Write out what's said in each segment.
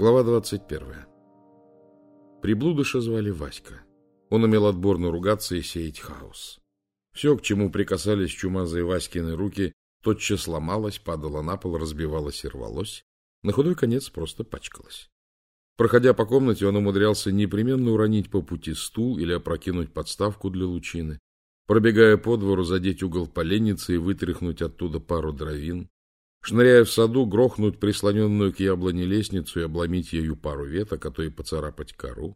Глава 21. Приблудыша звали Васька. Он умел отборно ругаться и сеять хаос. Все, к чему прикасались чумазые Васькины руки, тотчас ломалось, падало на пол, разбивалось и рвалось. На худой конец просто пачкалось. Проходя по комнате, он умудрялся непременно уронить по пути стул или опрокинуть подставку для лучины. Пробегая по двору, задеть угол поленницы и вытряхнуть оттуда пару дровин. Шныряя в саду, грохнуть прислоненную к яблоне лестницу и обломить ею пару веток, а то и поцарапать кору.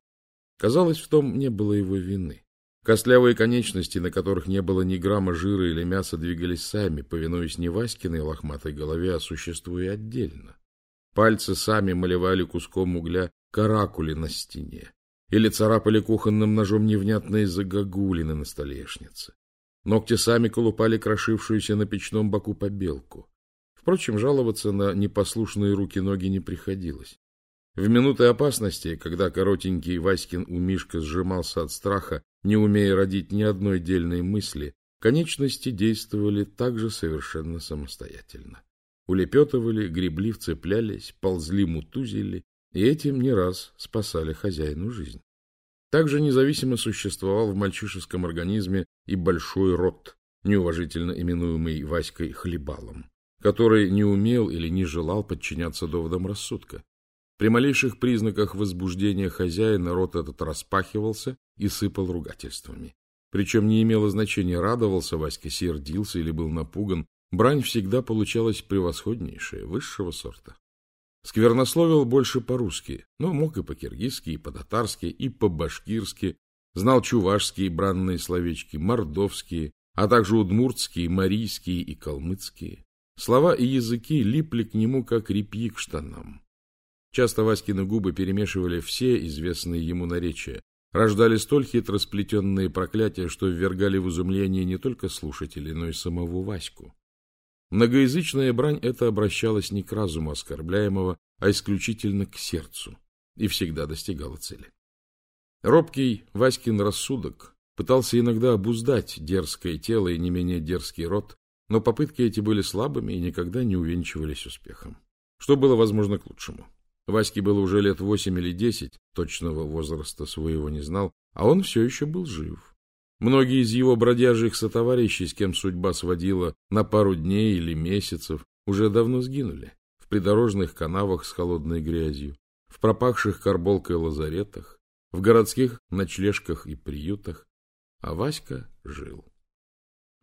Казалось, в том не было его вины. Костлявые конечности, на которых не было ни грамма жира или мяса, двигались сами, повинуясь не Васькиной лохматой голове, а существуя отдельно. Пальцы сами малевали куском угля каракули на стене или царапали кухонным ножом невнятные загогулины на столешнице. Ногти сами колупали крошившуюся на печном боку побелку. Впрочем, жаловаться на непослушные руки-ноги не приходилось. В минуты опасности, когда коротенький Васькин у Мишка сжимался от страха, не умея родить ни одной дельной мысли, конечности действовали также совершенно самостоятельно. Улепетывали, гребли, вцеплялись, ползли, мутузили, и этим не раз спасали хозяину жизнь. Также независимо существовал в мальчишеском организме и большой рот, неуважительно именуемый Васькой хлебалом который не умел или не желал подчиняться доводам рассудка. При малейших признаках возбуждения хозяина рот этот распахивался и сыпал ругательствами. Причем не имело значения, радовался Васька, сердился или был напуган, брань всегда получалась превосходнейшая, высшего сорта. Сквернословил больше по-русски, но мог и по-киргизски, и по-татарски, и по-башкирски, знал чувашские бранные словечки, мордовские, а также удмуртские, марийские и калмыцкие. Слова и языки липли к нему, как репьи к штанам. Часто Васькины губы перемешивали все известные ему наречия, рождали столь хитро сплетенные проклятия, что ввергали в изумление не только слушателей, но и самого Ваську. Многоязычная брань эта обращалась не к разуму оскорбляемого, а исключительно к сердцу, и всегда достигала цели. Робкий Васькин рассудок пытался иногда обуздать дерзкое тело и не менее дерзкий рот, но попытки эти были слабыми и никогда не увенчивались успехом. Что было, возможно, к лучшему. Ваське было уже лет восемь или десять, точного возраста своего не знал, а он все еще был жив. Многие из его бродяжих сотоварищей, с кем судьба сводила на пару дней или месяцев, уже давно сгинули в придорожных канавах с холодной грязью, в пропахших карболкой лазаретах, в городских ночлежках и приютах, а Васька жил.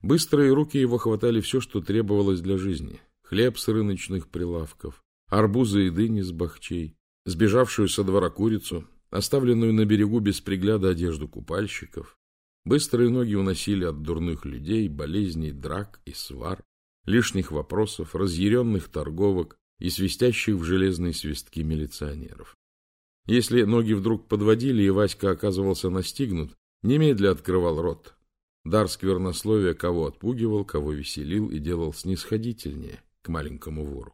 Быстрые руки его хватали все, что требовалось для жизни. Хлеб с рыночных прилавков, арбузы и дыни с бахчей, сбежавшую со двора курицу, оставленную на берегу без пригляда одежду купальщиков. Быстрые ноги уносили от дурных людей, болезней, драк и свар, лишних вопросов, разъяренных торговок и свистящих в железные свистки милиционеров. Если ноги вдруг подводили, и Васька оказывался настигнут, немедля открывал рот, Дар сквернословия кого отпугивал, кого веселил и делал снисходительнее к маленькому вору.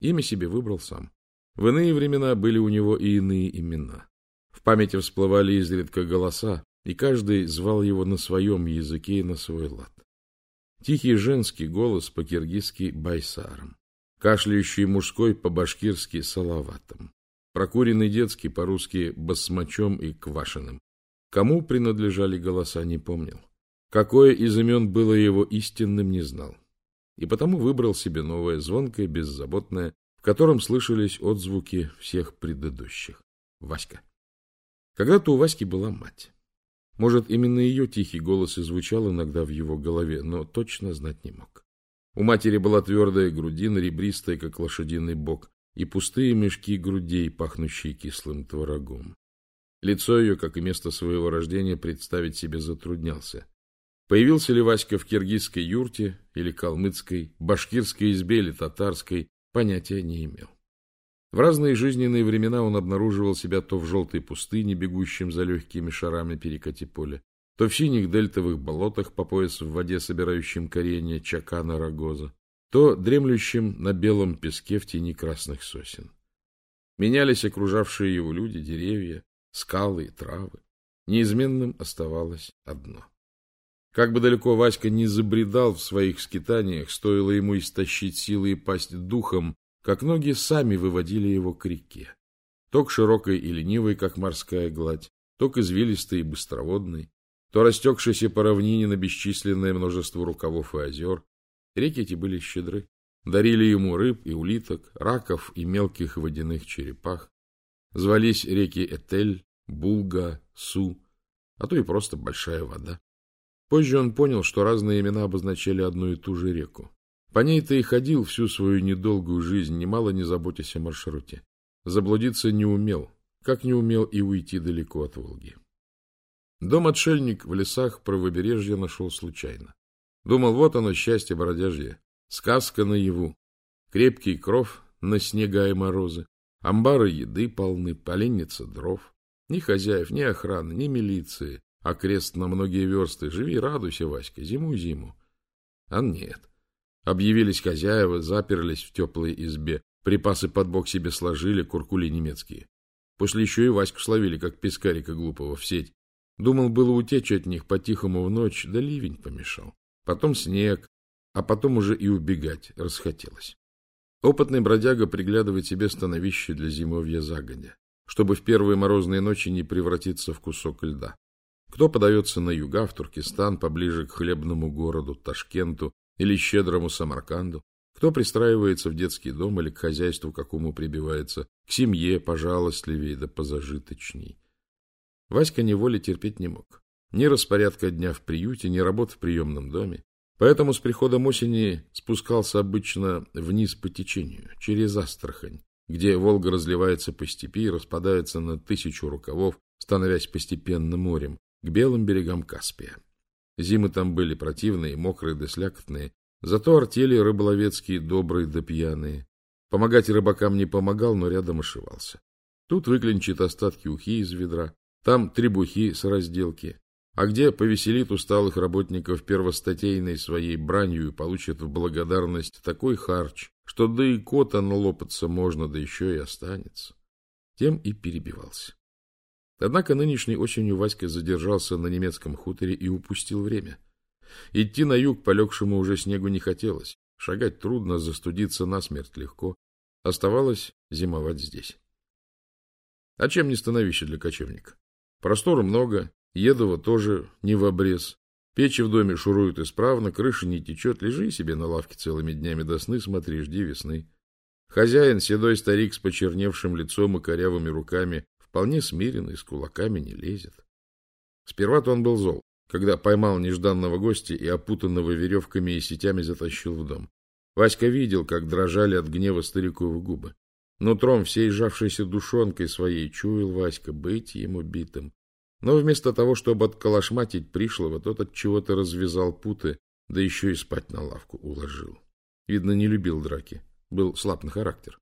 Имя себе выбрал сам. В иные времена были у него и иные имена. В памяти всплывали изредка голоса, и каждый звал его на своем языке и на свой лад. Тихий женский голос по-киргизски байсаром, кашляющий мужской по-башкирски салаватом, прокуренный детский по-русски басмачом и квашеным, Кому принадлежали голоса, не помнил. Какое из имен было его истинным, не знал. И потому выбрал себе новое, звонкое, беззаботное, в котором слышались отзвуки всех предыдущих. Васька. Когда-то у Васьки была мать. Может, именно ее тихий голос и звучал иногда в его голове, но точно знать не мог. У матери была твердая грудина, ребристая, как лошадиный бок, и пустые мешки грудей, пахнущие кислым творогом. Лицо ее, как и место своего рождения, представить себе затруднялся. Появился ли Васька в киргизской юрте или калмыцкой, башкирской избе или татарской, понятия не имел. В разные жизненные времена он обнаруживал себя то в желтой пустыне, бегущем за легкими шарами перекати поля, то в синих дельтовых болотах по пояс в воде, собирающим коренья чакана рогоза, то дремлющим на белом песке в тени красных сосен. Менялись окружавшие его люди, деревья, скалы и травы. Неизменным оставалось одно. Как бы далеко Васька не забредал в своих скитаниях, стоило ему истощить силы и пасть духом, как ноги сами выводили его к реке. то к широкой и ленивой, как морская гладь, то к извилистой и быстроводной, то растекшейся по равнине на бесчисленное множество рукавов и озер. Реки эти были щедры, дарили ему рыб и улиток, раков и мелких водяных черепах. Звались реки Этель, Булга, Су, а то и просто большая вода. Позже он понял, что разные имена обозначали одну и ту же реку. По ней-то и ходил всю свою недолгую жизнь, немало не заботясь о маршруте. Заблудиться не умел, как не умел и уйти далеко от Волги. Дом-отшельник в лесах правобережья нашел случайно. Думал, вот оно, счастье бродяжье, сказка наяву, крепкий кров на снега и морозы, амбары еды полны, поленница дров. Ни хозяев, ни охраны, ни милиции, а на многие версты. Живи, радуйся, Васька, зиму-зиму. А нет. Объявились хозяева, заперлись в теплой избе, припасы под бок себе сложили, куркули немецкие. После еще и Ваську словили, как пескарика глупого, в сеть. Думал было утечь от них по-тихому в ночь, да ливень помешал. Потом снег, а потом уже и убегать расхотелось. Опытный бродяга приглядывает себе становище для зимовья загодя, чтобы в первые морозные ночи не превратиться в кусок льда. Кто подается на юга, в Туркестан, поближе к хлебному городу Ташкенту или щедрому Самарканду, кто пристраивается в детский дом или к хозяйству, какому прибивается, к семье пожалостливее да позажиточней. Васька неволи терпеть не мог. Ни распорядка дня в приюте, ни работы в приемном доме. Поэтому с приходом осени спускался обычно вниз по течению, через Астрахань, где Волга разливается по степи и распадается на тысячу рукавов, становясь постепенно морем, к белым берегам Каспия. Зимы там были противные, мокрые да слякотные, зато артели рыболовецкие добрые да пьяные. Помогать рыбакам не помогал, но рядом ошивался. Тут выклинчит остатки ухи из ведра, там требухи с разделки, а где повеселит усталых работников первостатейной своей бранью и получит в благодарность такой харч, что да и кота налопаться можно, да еще и останется. Тем и перебивался. Однако нынешней осенью Васька задержался на немецком хуторе и упустил время. Идти на юг полегшему уже снегу не хотелось. Шагать трудно, застудиться насмерть легко. Оставалось зимовать здесь. А чем не становище для кочевника? Простору много, едово тоже не в обрез. Печи в доме шуруют исправно, крыша не течет, лежи себе на лавке целыми днями до сны, смотри, жди весны. Хозяин, седой старик с почерневшим лицом и корявыми руками, вполне смиренный, с кулаками не лезет. Сперва-то он был зол, когда поймал нежданного гостя и опутанного веревками и сетями затащил в дом. Васька видел, как дрожали от гнева стариковы губы. Нутром всей сжавшейся душонкой своей чуял Васька быть ему битым. Но вместо того, чтобы отколошматить пришлого, тот от чего-то развязал путы, да еще и спать на лавку уложил. Видно, не любил драки, был слаб на характер.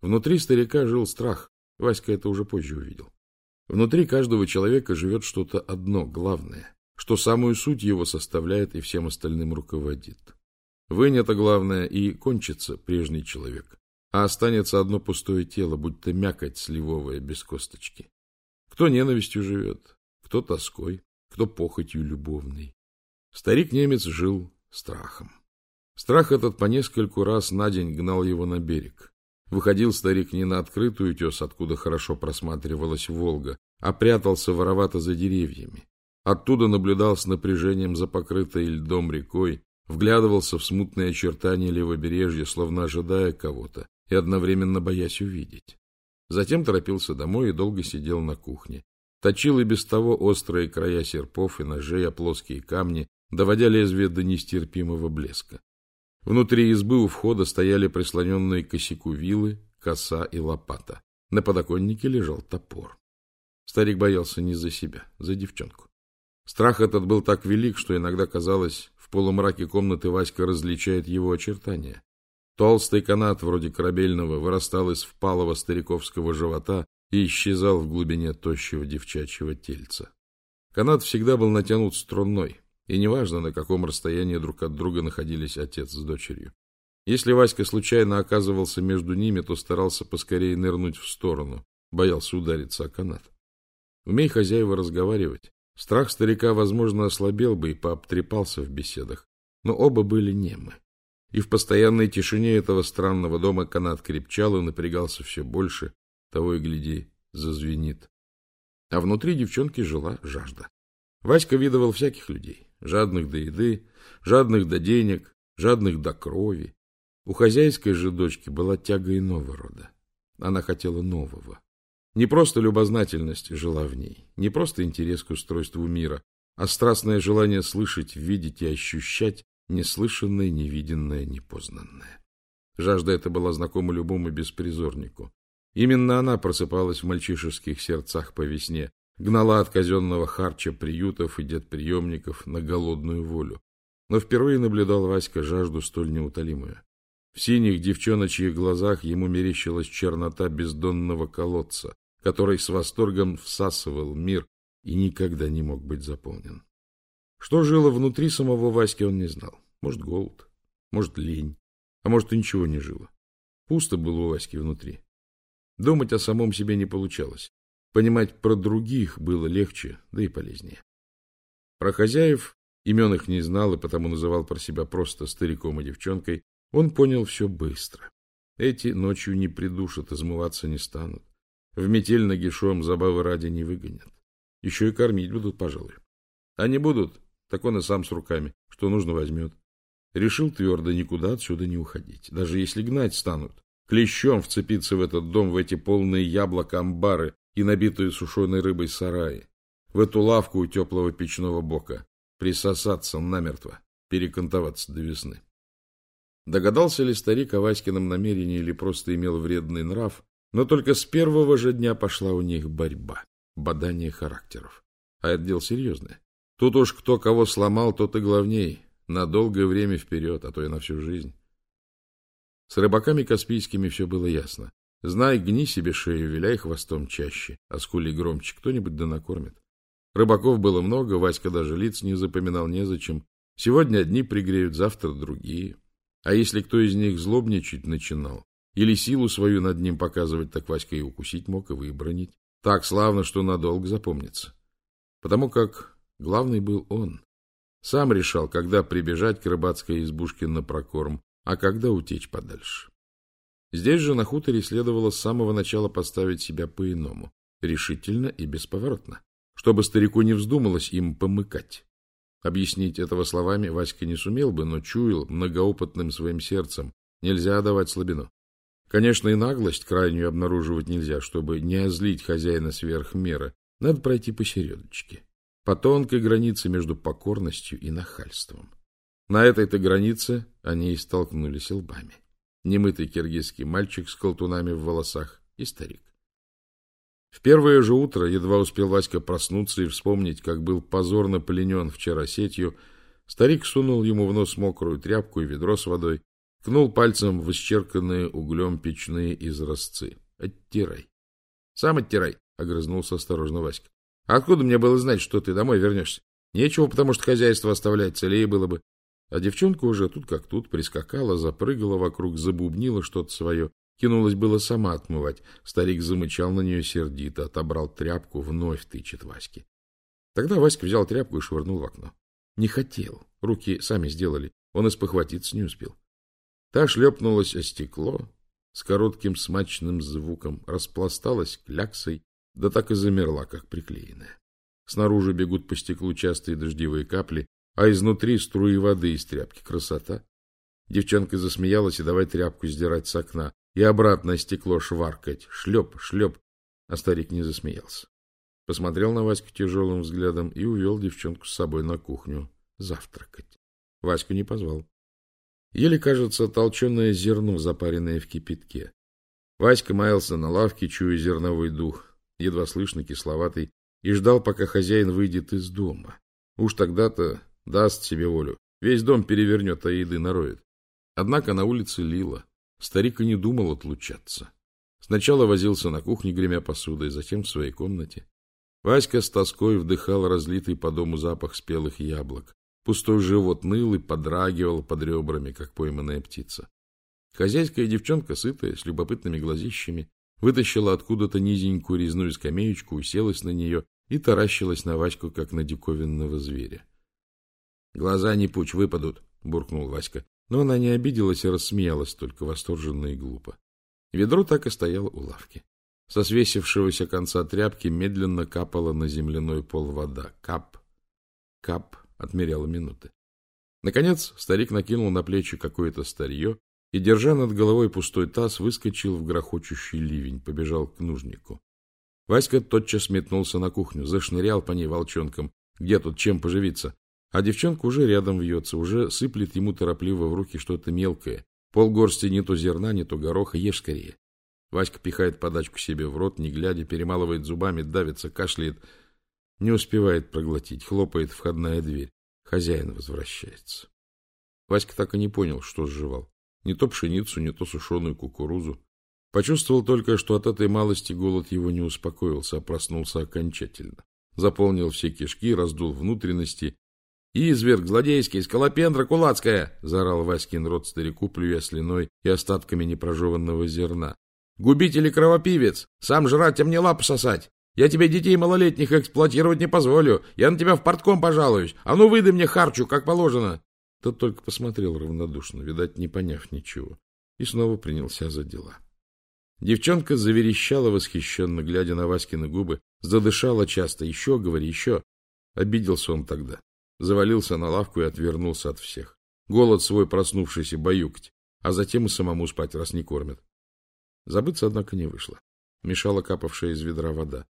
Внутри старика жил страх, Васька это уже позже увидел. Внутри каждого человека живет что-то одно, главное, что самую суть его составляет и всем остальным руководит. Вынь это главное, и кончится прежний человек, а останется одно пустое тело, будь то мякоть сливовая без косточки. Кто ненавистью живет, кто тоской, кто похотью любовной. Старик-немец жил страхом. Страх этот по нескольку раз на день гнал его на берег. Выходил старик не на открытую тес, откуда хорошо просматривалась Волга, а прятался воровато за деревьями. Оттуда наблюдал с напряжением за покрытой льдом рекой, вглядывался в смутные очертания левобережья, словно ожидая кого-то и одновременно боясь увидеть. Затем торопился домой и долго сидел на кухне. Точил и без того острые края серпов и ножей о плоские камни, доводя лезвие до нестерпимого блеска. Внутри избы у входа стояли прислоненные к косяку вилы, коса и лопата. На подоконнике лежал топор. Старик боялся не за себя, за девчонку. Страх этот был так велик, что иногда казалось, в полумраке комнаты Васька различает его очертания. Толстый канат, вроде корабельного, вырастал из впалого стариковского живота и исчезал в глубине тощего девчачьего тельца. Канат всегда был натянут струной, и неважно, на каком расстоянии друг от друга находились отец с дочерью. Если Васька случайно оказывался между ними, то старался поскорее нырнуть в сторону, боялся удариться о канат. Умей хозяева разговаривать. Страх старика, возможно, ослабел бы и пообтрепался в беседах, но оба были немы. И в постоянной тишине этого странного дома канат крепчал и напрягался все больше, того и гляди, зазвенит. А внутри девчонки жила жажда. Васька видывал всяких людей, жадных до еды, жадных до денег, жадных до крови. У хозяйской же дочки была тяга иного рода. Она хотела нового. Не просто любознательность жила в ней, не просто интерес к устройству мира, а страстное желание слышать, видеть и ощущать неслышанное, невиденное, непознанное. Жажда эта была знакома любому беспризорнику. Именно она просыпалась в мальчишеских сердцах по весне, гнала от казенного харча приютов и детприемников на голодную волю. Но впервые наблюдал Васька жажду столь неутолимую. В синих девчоночьих глазах ему мерещилась чернота бездонного колодца, который с восторгом всасывал мир и никогда не мог быть заполнен. Что жило внутри самого Васьки, он не знал. Может, голод, может, лень, а может, и ничего не жило. Пусто было у Васьки внутри. Думать о самом себе не получалось. Понимать про других было легче, да и полезнее. Про хозяев, имен их не знал и потому называл про себя просто стариком и девчонкой, он понял все быстро. Эти ночью не придушат, измываться не станут. В метель нагишом забавы ради не выгонят. Еще и кормить будут, пожалуй. А не будут, так он и сам с руками, что нужно возьмет. Решил твердо никуда отсюда не уходить, даже если гнать станут. Клещом вцепиться в этот дом, в эти полные яблок амбары и набитые сушеной рыбой сараи, в эту лавку у теплого печного бока, присосаться намертво, перекантоваться до весны. Догадался ли старик о Васькином намерении или просто имел вредный нрав, но только с первого же дня пошла у них борьба, бодание характеров. А это дело серьезное. Тут уж кто кого сломал, тот и главней. На долгое время вперед, а то и на всю жизнь. С рыбаками каспийскими все было ясно. Знай, гни себе шею, виляй хвостом чаще, а скули громче, кто-нибудь да накормит. Рыбаков было много, Васька даже лиц не запоминал незачем. Сегодня одни пригреют, завтра другие. А если кто из них злобничать начинал, или силу свою над ним показывать, так Васька и укусить мог, и выбронить. Так славно, что надолго запомнится. Потому как Главный был он. Сам решал, когда прибежать к рыбацкой избушке на прокорм, а когда утечь подальше. Здесь же на хуторе следовало с самого начала поставить себя по-иному, решительно и бесповоротно, чтобы старику не вздумалось им помыкать. Объяснить этого словами Васька не сумел бы, но чуял многоопытным своим сердцем, нельзя давать слабину. Конечно, и наглость крайнюю обнаруживать нельзя, чтобы не озлить хозяина сверх меры, надо пройти посередочке по тонкой границе между покорностью и нахальством. На этой-то границе они и столкнулись лбами. Немытый киргизский мальчик с колтунами в волосах и старик. В первое же утро едва успел Васька проснуться и вспомнить, как был позорно пленен вчера сетью, старик сунул ему в нос мокрую тряпку и ведро с водой, кнул пальцем в исчерканные углем печные изразцы. «Оттирай!» «Сам оттирай!» — огрызнулся осторожно Васька. Откуда мне было знать, что ты домой вернешься? Нечего, потому что хозяйство оставлять целее было бы. А девчонка уже тут как тут прискакала, запрыгала вокруг, забубнила что-то свое. Кинулась было сама отмывать. Старик замычал на нее сердито, отобрал тряпку, вновь тычет Ваське. Тогда Васька взял тряпку и швырнул в окно. Не хотел. Руки сами сделали. Он испохватиться не успел. Та шлепнулась о стекло с коротким смачным звуком, распласталась кляксой да так и замерла, как приклеенная. Снаружи бегут по стеклу частые дождевые капли, а изнутри струи воды из тряпки. Красота! Девчонка засмеялась и давай тряпку сдирать с окна и обратно стекло шваркать. Шлеп, шлеп. А старик не засмеялся. Посмотрел на Ваську тяжелым взглядом и увел девчонку с собой на кухню завтракать. Ваську не позвал. Еле, кажется, толченое зерно, запаренное в кипятке. Васька маялся на лавке, чуя зерновой дух едва слышно, кисловатый, и ждал, пока хозяин выйдет из дома. Уж тогда-то даст себе волю. Весь дом перевернет, а еды нароет. Однако на улице лило. Старик и не думал отлучаться. Сначала возился на кухне, гремя посудой, затем в своей комнате. Васька с тоской вдыхал разлитый по дому запах спелых яблок. Пустой живот ныл и подрагивал под ребрами, как пойманная птица. Хозяйская девчонка, сытая, с любопытными глазищами, вытащила откуда-то низенькую резную скамеечку, уселась на нее и таращилась на Ваську, как на диковинного зверя. — Глаза не пуч, выпадут, — буркнул Васька. Но она не обиделась и рассмеялась, только восторженно и глупо. Ведро так и стояло у лавки. Со свесившегося конца тряпки медленно капала на земляной пол вода. Кап, кап, отмеряла минуты. Наконец старик накинул на плечи какое-то старье и, держа над головой пустой таз, выскочил в грохочущий ливень, побежал к нужнику. Васька тотчас метнулся на кухню, зашнырял по ней волчонком. Где тут чем поживиться? А девчонка уже рядом вьется, уже сыплет ему торопливо в руки что-то мелкое. Полгорсти не то зерна, не то гороха, ешь скорее. Васька пихает подачку себе в рот, не глядя, перемалывает зубами, давится, кашляет. Не успевает проглотить, хлопает входная дверь. Хозяин возвращается. Васька так и не понял, что сживал. Не то пшеницу, не то сушеную кукурузу. Почувствовал только, что от этой малости голод его не успокоился, а проснулся окончательно. Заполнил все кишки, раздул внутренности. «Изверг, злодейский, скалопендра кулацкая!» — заорал Васькин рот старику, плюя слюной и остатками непрожеванного зерна. «Губитель и кровопивец! Сам жрать, а мне лапу сосать! Я тебе детей малолетних эксплуатировать не позволю! Я на тебя в портком пожалуюсь! А ну выдай мне харчу, как положено!» Тот только посмотрел равнодушно, видать, не поняв ничего, и снова принялся за дела. Девчонка заверещала восхищенно, глядя на Васькины губы, задышала часто. Еще, говори, еще. Обиделся он тогда. Завалился на лавку и отвернулся от всех. Голод свой проснувшийся баюкать, а затем и самому спать, раз не кормят. Забыться, однако, не вышло. Мешала капавшая из ведра вода.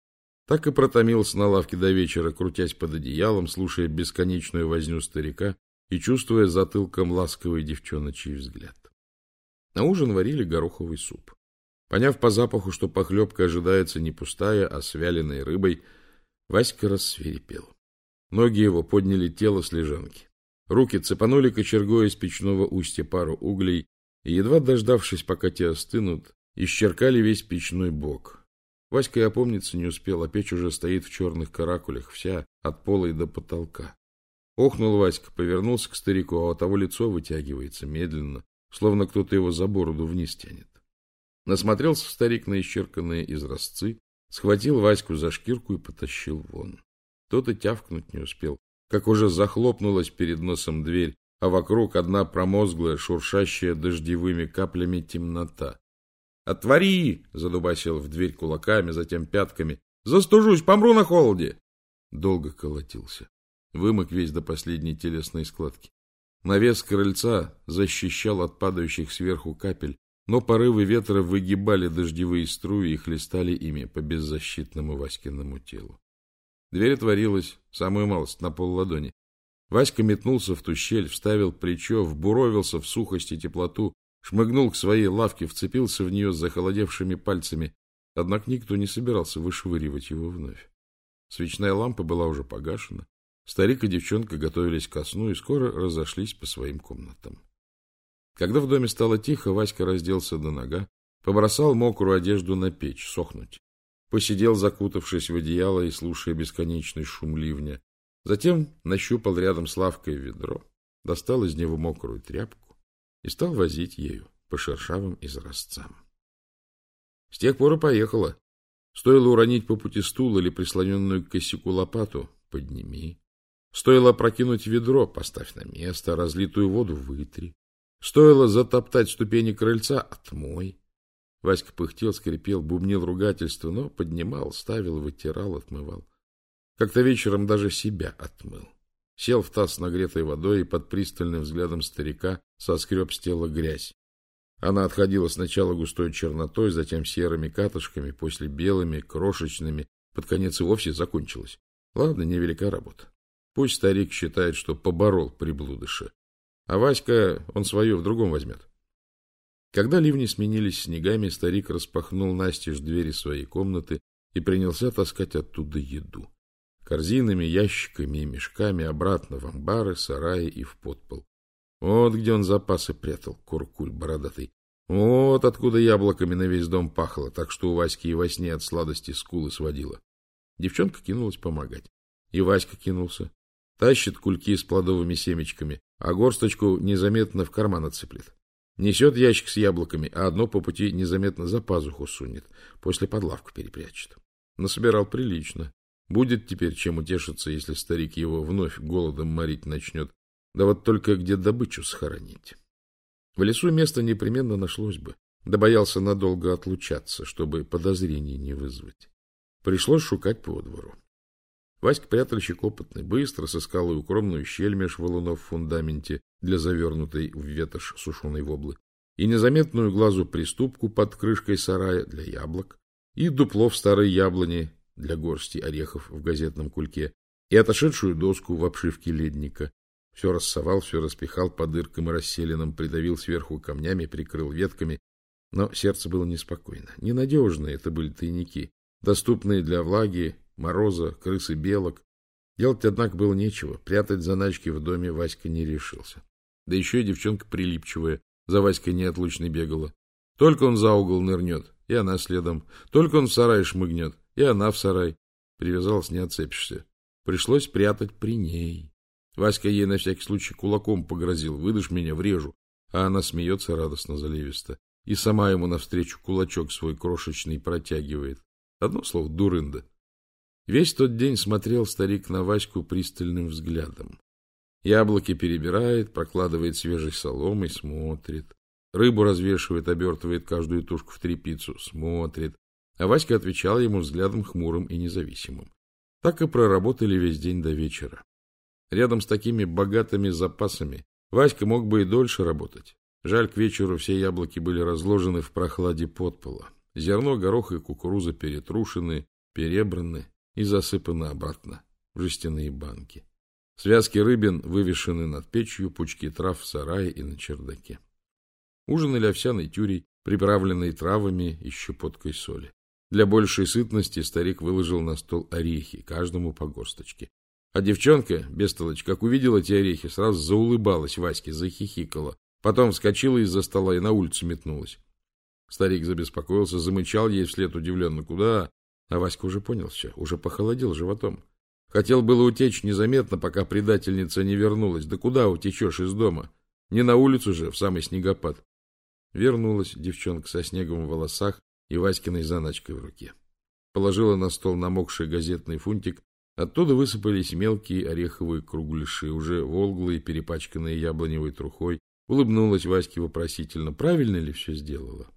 Так и протомился на лавке до вечера, крутясь под одеялом, слушая бесконечную возню старика и чувствуя затылком ласковый девчоночий взгляд. На ужин варили гороховый суп. Поняв по запаху, что похлебка ожидается не пустая, а с вяленой рыбой, Васька рассверепел. Ноги его подняли тело с лежанки. Руки цепанули кочергой из печного устья пару углей и, едва дождавшись, пока те остынут, исчеркали весь печной бок. Васька и опомниться не успел, а печь уже стоит в черных каракулях, вся от пола и до потолка. Охнул Васька, повернулся к старику, а у того лицо вытягивается медленно, словно кто-то его за бороду вниз тянет. Насмотрелся старик на исчерканные изразцы, схватил Ваську за шкирку и потащил вон. Тот и тявкнуть не успел, как уже захлопнулась перед носом дверь, а вокруг одна промозглая, шуршащая дождевыми каплями темнота. «Отвори!» — задубасил в дверь кулаками, затем пятками. «Застужусь, помру на холоде!» Долго колотился. Вымок весь до последней телесной складки. Навес крыльца защищал от падающих сверху капель, но порывы ветра выгибали дождевые струи и хлестали ими по беззащитному Васькиному телу. Дверь отворилась, самую малость, на пол ладони. Васька метнулся в ту щель, вставил плечо, вбуровился в сухость и теплоту, шмыгнул к своей лавке, вцепился в нее с захолодевшими пальцами, однако никто не собирался вышвыривать его вновь. Свечная лампа была уже погашена, старик и девчонка готовились ко сну и скоро разошлись по своим комнатам. Когда в доме стало тихо, Васька разделся до нога, побросал мокрую одежду на печь, сохнуть. Посидел, закутавшись в одеяло и слушая бесконечный шум ливня. Затем нащупал рядом с лавкой ведро, достал из него мокрую тряпку и стал возить ею по шершавым изразцам. С тех пор и поехала. Стоило уронить по пути стул или прислоненную к косяку лопату — подними. Стоило прокинуть ведро — поставь на место, разлитую воду — вытри. Стоило затоптать ступени крыльца — отмой. Васька пыхтел, скрипел, бубнил ругательство, но поднимал, ставил, вытирал, отмывал. Как-то вечером даже себя отмыл. Сел в таз с нагретой водой и под пристальным взглядом старика соскреб с тела грязь. Она отходила сначала густой чернотой, затем серыми катышками, после белыми, крошечными, под конец и вовсе закончилась. Ладно, невелика работа. Пусть старик считает, что поборол приблудыша. А Васька, он свое в другом возьмет. Когда ливни сменились снегами, старик распахнул настежь двери своей комнаты и принялся таскать оттуда еду. Корзинами, ящиками и мешками обратно в амбары, сараи и в подпол. Вот где он запасы прятал, куркуль бородатый. Вот откуда яблоками на весь дом пахло, так что у Васьки и во сне от сладости скулы сводила. Девчонка кинулась помогать. И Васька кинулся. Тащит кульки с плодовыми семечками, а горсточку незаметно в карман отсыплет. Несет ящик с яблоками, а одно по пути незаметно за пазуху сунет, после подлавку перепрячет. Насобирал прилично. Будет теперь чем утешиться, если старик его вновь голодом морить начнет. Да вот только где добычу схоронить. В лесу место непременно нашлось бы. да боялся надолго отлучаться, чтобы подозрений не вызвать. Пришлось шукать по двору. Васька прятальщик опытный, быстро сыскал и укромную щель меж валунов в фундаменте для завернутой в ветошь сушеной воблы, и незаметную глазу приступку под крышкой сарая для яблок, и дупло в старой яблоне для горсти орехов в газетном кульке, и отошедшую доску в обшивке ледника. Все рассовал, все распихал по дыркам и расселенным, придавил сверху камнями, прикрыл ветками. Но сердце было неспокойно. Ненадежные это были тайники, доступные для влаги, мороза, крысы, белок. Делать, однако, было нечего. Прятать заначки в доме Васька не решился. Да еще и девчонка прилипчивая, за Васькой неотлучно бегала. Только он за угол нырнет, и она следом. Только он в сарай шмыгнет, и она в сарай. Привязалась, не отцепишься. Пришлось прятать при ней. Васька ей на всякий случай кулаком погрозил. Выдашь меня, врежу. А она смеется радостно заливисто. И сама ему навстречу кулачок свой крошечный протягивает. Одно слово, дурында. Весь тот день смотрел старик на Ваську пристальным взглядом. Яблоки перебирает, прокладывает свежей соломой, смотрит. Рыбу развешивает, обертывает каждую тушку в трепицу, смотрит. А Васька отвечал ему взглядом хмурым и независимым. Так и проработали весь день до вечера. Рядом с такими богатыми запасами Васька мог бы и дольше работать. Жаль, к вечеру все яблоки были разложены в прохладе подпола. Зерно, горох и кукуруза перетрушены, перебраны, и засыпаны обратно в жестяные банки. Связки рыбин вывешены над печью, пучки трав в сарае и на чердаке. Ужинали овсяной тюрей, приправленной травами и щепоткой соли. Для большей сытности старик выложил на стол орехи, каждому по горсточке. А девчонка, бестолочь, как увидела эти орехи, сразу заулыбалась Ваське, захихикала. Потом вскочила из-за стола и на улицу метнулась. Старик забеспокоился, замычал ей вслед удивленно. Куда? А Васька уже понял все, уже похолодел животом. Хотел было утечь незаметно, пока предательница не вернулась. Да куда утечешь из дома? Не на улицу же, в самый снегопад. Вернулась девчонка со снегом в волосах и Васькиной заначкой в руке. Положила на стол намокший газетный фунтик. Оттуда высыпались мелкие ореховые кругляши, уже волглые, перепачканные яблоневой трухой. Улыбнулась Ваське вопросительно, правильно ли все сделала.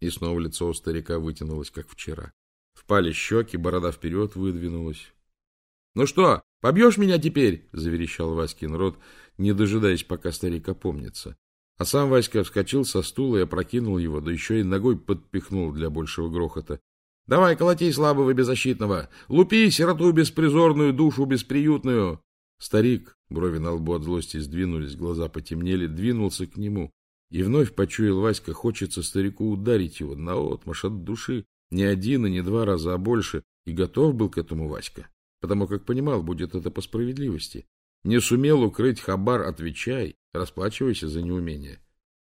И снова лицо у старика вытянулось, как вчера. Впали щеки, борода вперед выдвинулась. — Ну что, побьешь меня теперь? — заверещал Васькин рот, не дожидаясь, пока старик опомнится. А сам Васька вскочил со стула и опрокинул его, да еще и ногой подпихнул для большего грохота. — Давай, колоти слабого беззащитного! Лупи сироту беспризорную, душу бесприютную! Старик, брови на лбу от злости сдвинулись, глаза потемнели, двинулся к нему. И вновь почуял Васька, хочется старику ударить его наотмашь от души, не один и не два раза, а больше, и готов был к этому Васька, потому как понимал, будет это по справедливости. Не сумел укрыть хабар, отвечай, расплачивайся за неумение.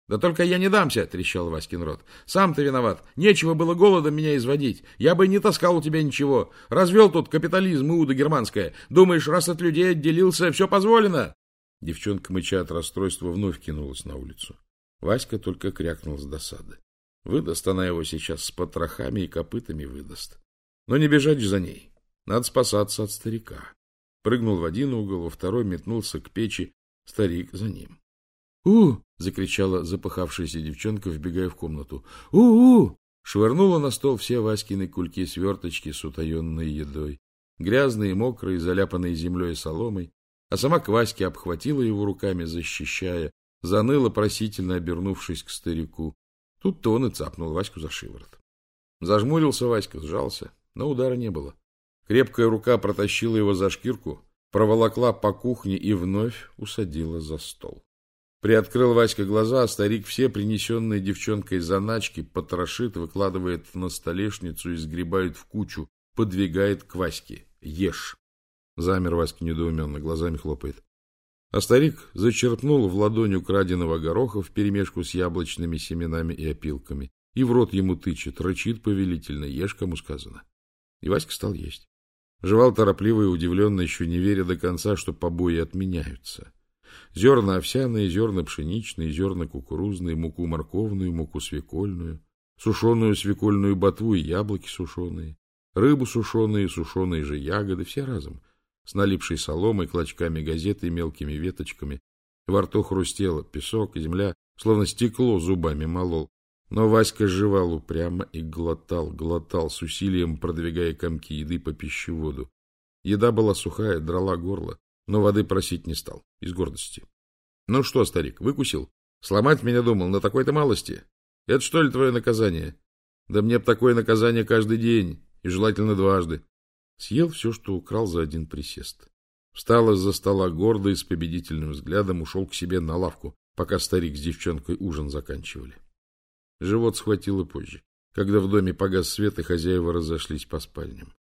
— Да только я не дамся, — трещал Васькин рот. — Сам ты виноват. Нечего было голодом меня изводить. Я бы не таскал у тебя ничего. Развел тут капитализм Иуда германская. Думаешь, раз от людей отделился, все позволено? Девчонка, мыча от расстройства, вновь кинулась на улицу. Васька только крякнул с досады. Выдаст она его сейчас с потрохами и копытами выдаст. Но не бежать же за ней. Надо спасаться от старика. Прыгнул в один угол, во второй метнулся к печи. Старик за ним. «У!» — закричала запахавшаяся девчонка, вбегая в комнату. «У-у!» — швырнула на стол все Васькины кульки-сверточки с утаенной едой. Грязные, мокрые, заляпанные землей и соломой. А сама к Ваське обхватила его руками, защищая, заныла просительно, обернувшись к старику. Тут-то он и цапнул Ваську за шиворот. Зажмурился Васька, сжался, но удара не было. Крепкая рука протащила его за шкирку, проволокла по кухне и вновь усадила за стол. Приоткрыл Васька глаза, а старик все принесенные девчонкой заначки потрошит, выкладывает на столешницу и сгребает в кучу, подвигает к Ваське. Ешь. Замер Васька недоуменно, глазами хлопает. А старик зачерпнул в ладонь украденного гороха вперемешку с яблочными семенами и опилками и в рот ему тычет, рычит повелительно, ешь, кому сказано. И Васька стал есть. Жевал торопливо и удивленно, еще не веря до конца, что побои отменяются. Зерна овсяные, зерна пшеничные, зерна кукурузные, муку морковную, муку свекольную, сушеную свекольную ботву и яблоки сушеные, рыбу сушеные, сушеные же ягоды, все разом — с налипшей соломой, клочками газеты и мелкими веточками. Во рту хрустело, песок, земля, словно стекло зубами молол. Но Васька жевал упрямо и глотал, глотал, с усилием продвигая комки еды по пищеводу. Еда была сухая, драла горло, но воды просить не стал, из гордости. — Ну что, старик, выкусил? Сломать меня думал на такой-то малости? Это что ли твое наказание? Да мне б такое наказание каждый день, и желательно дважды. Съел все, что украл за один присест. Встал из-за стола гордо и с победительным взглядом ушел к себе на лавку, пока старик с девчонкой ужин заканчивали. Живот схватило позже, когда в доме погас свет и хозяева разошлись по спальням.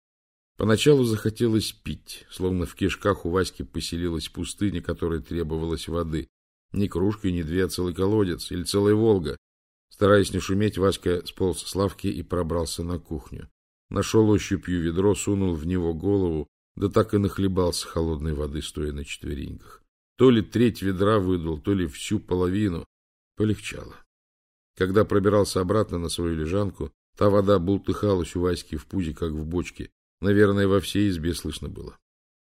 Поначалу захотелось пить, словно в кишках у Васьки поселилась пустыня, которой требовалось воды. Ни кружка, ни две, а целый колодец или целая Волга. Стараясь не шуметь, Васька сполз с лавки и пробрался на кухню. Нашел ощупью ведро, сунул в него голову, да так и нахлебался холодной воды, стоя на четвереньках. То ли треть ведра выдал, то ли всю половину. Полегчало. Когда пробирался обратно на свою лежанку, та вода бултыхалась у Васьки в пузе, как в бочке, Наверное, во всей избе слышно было.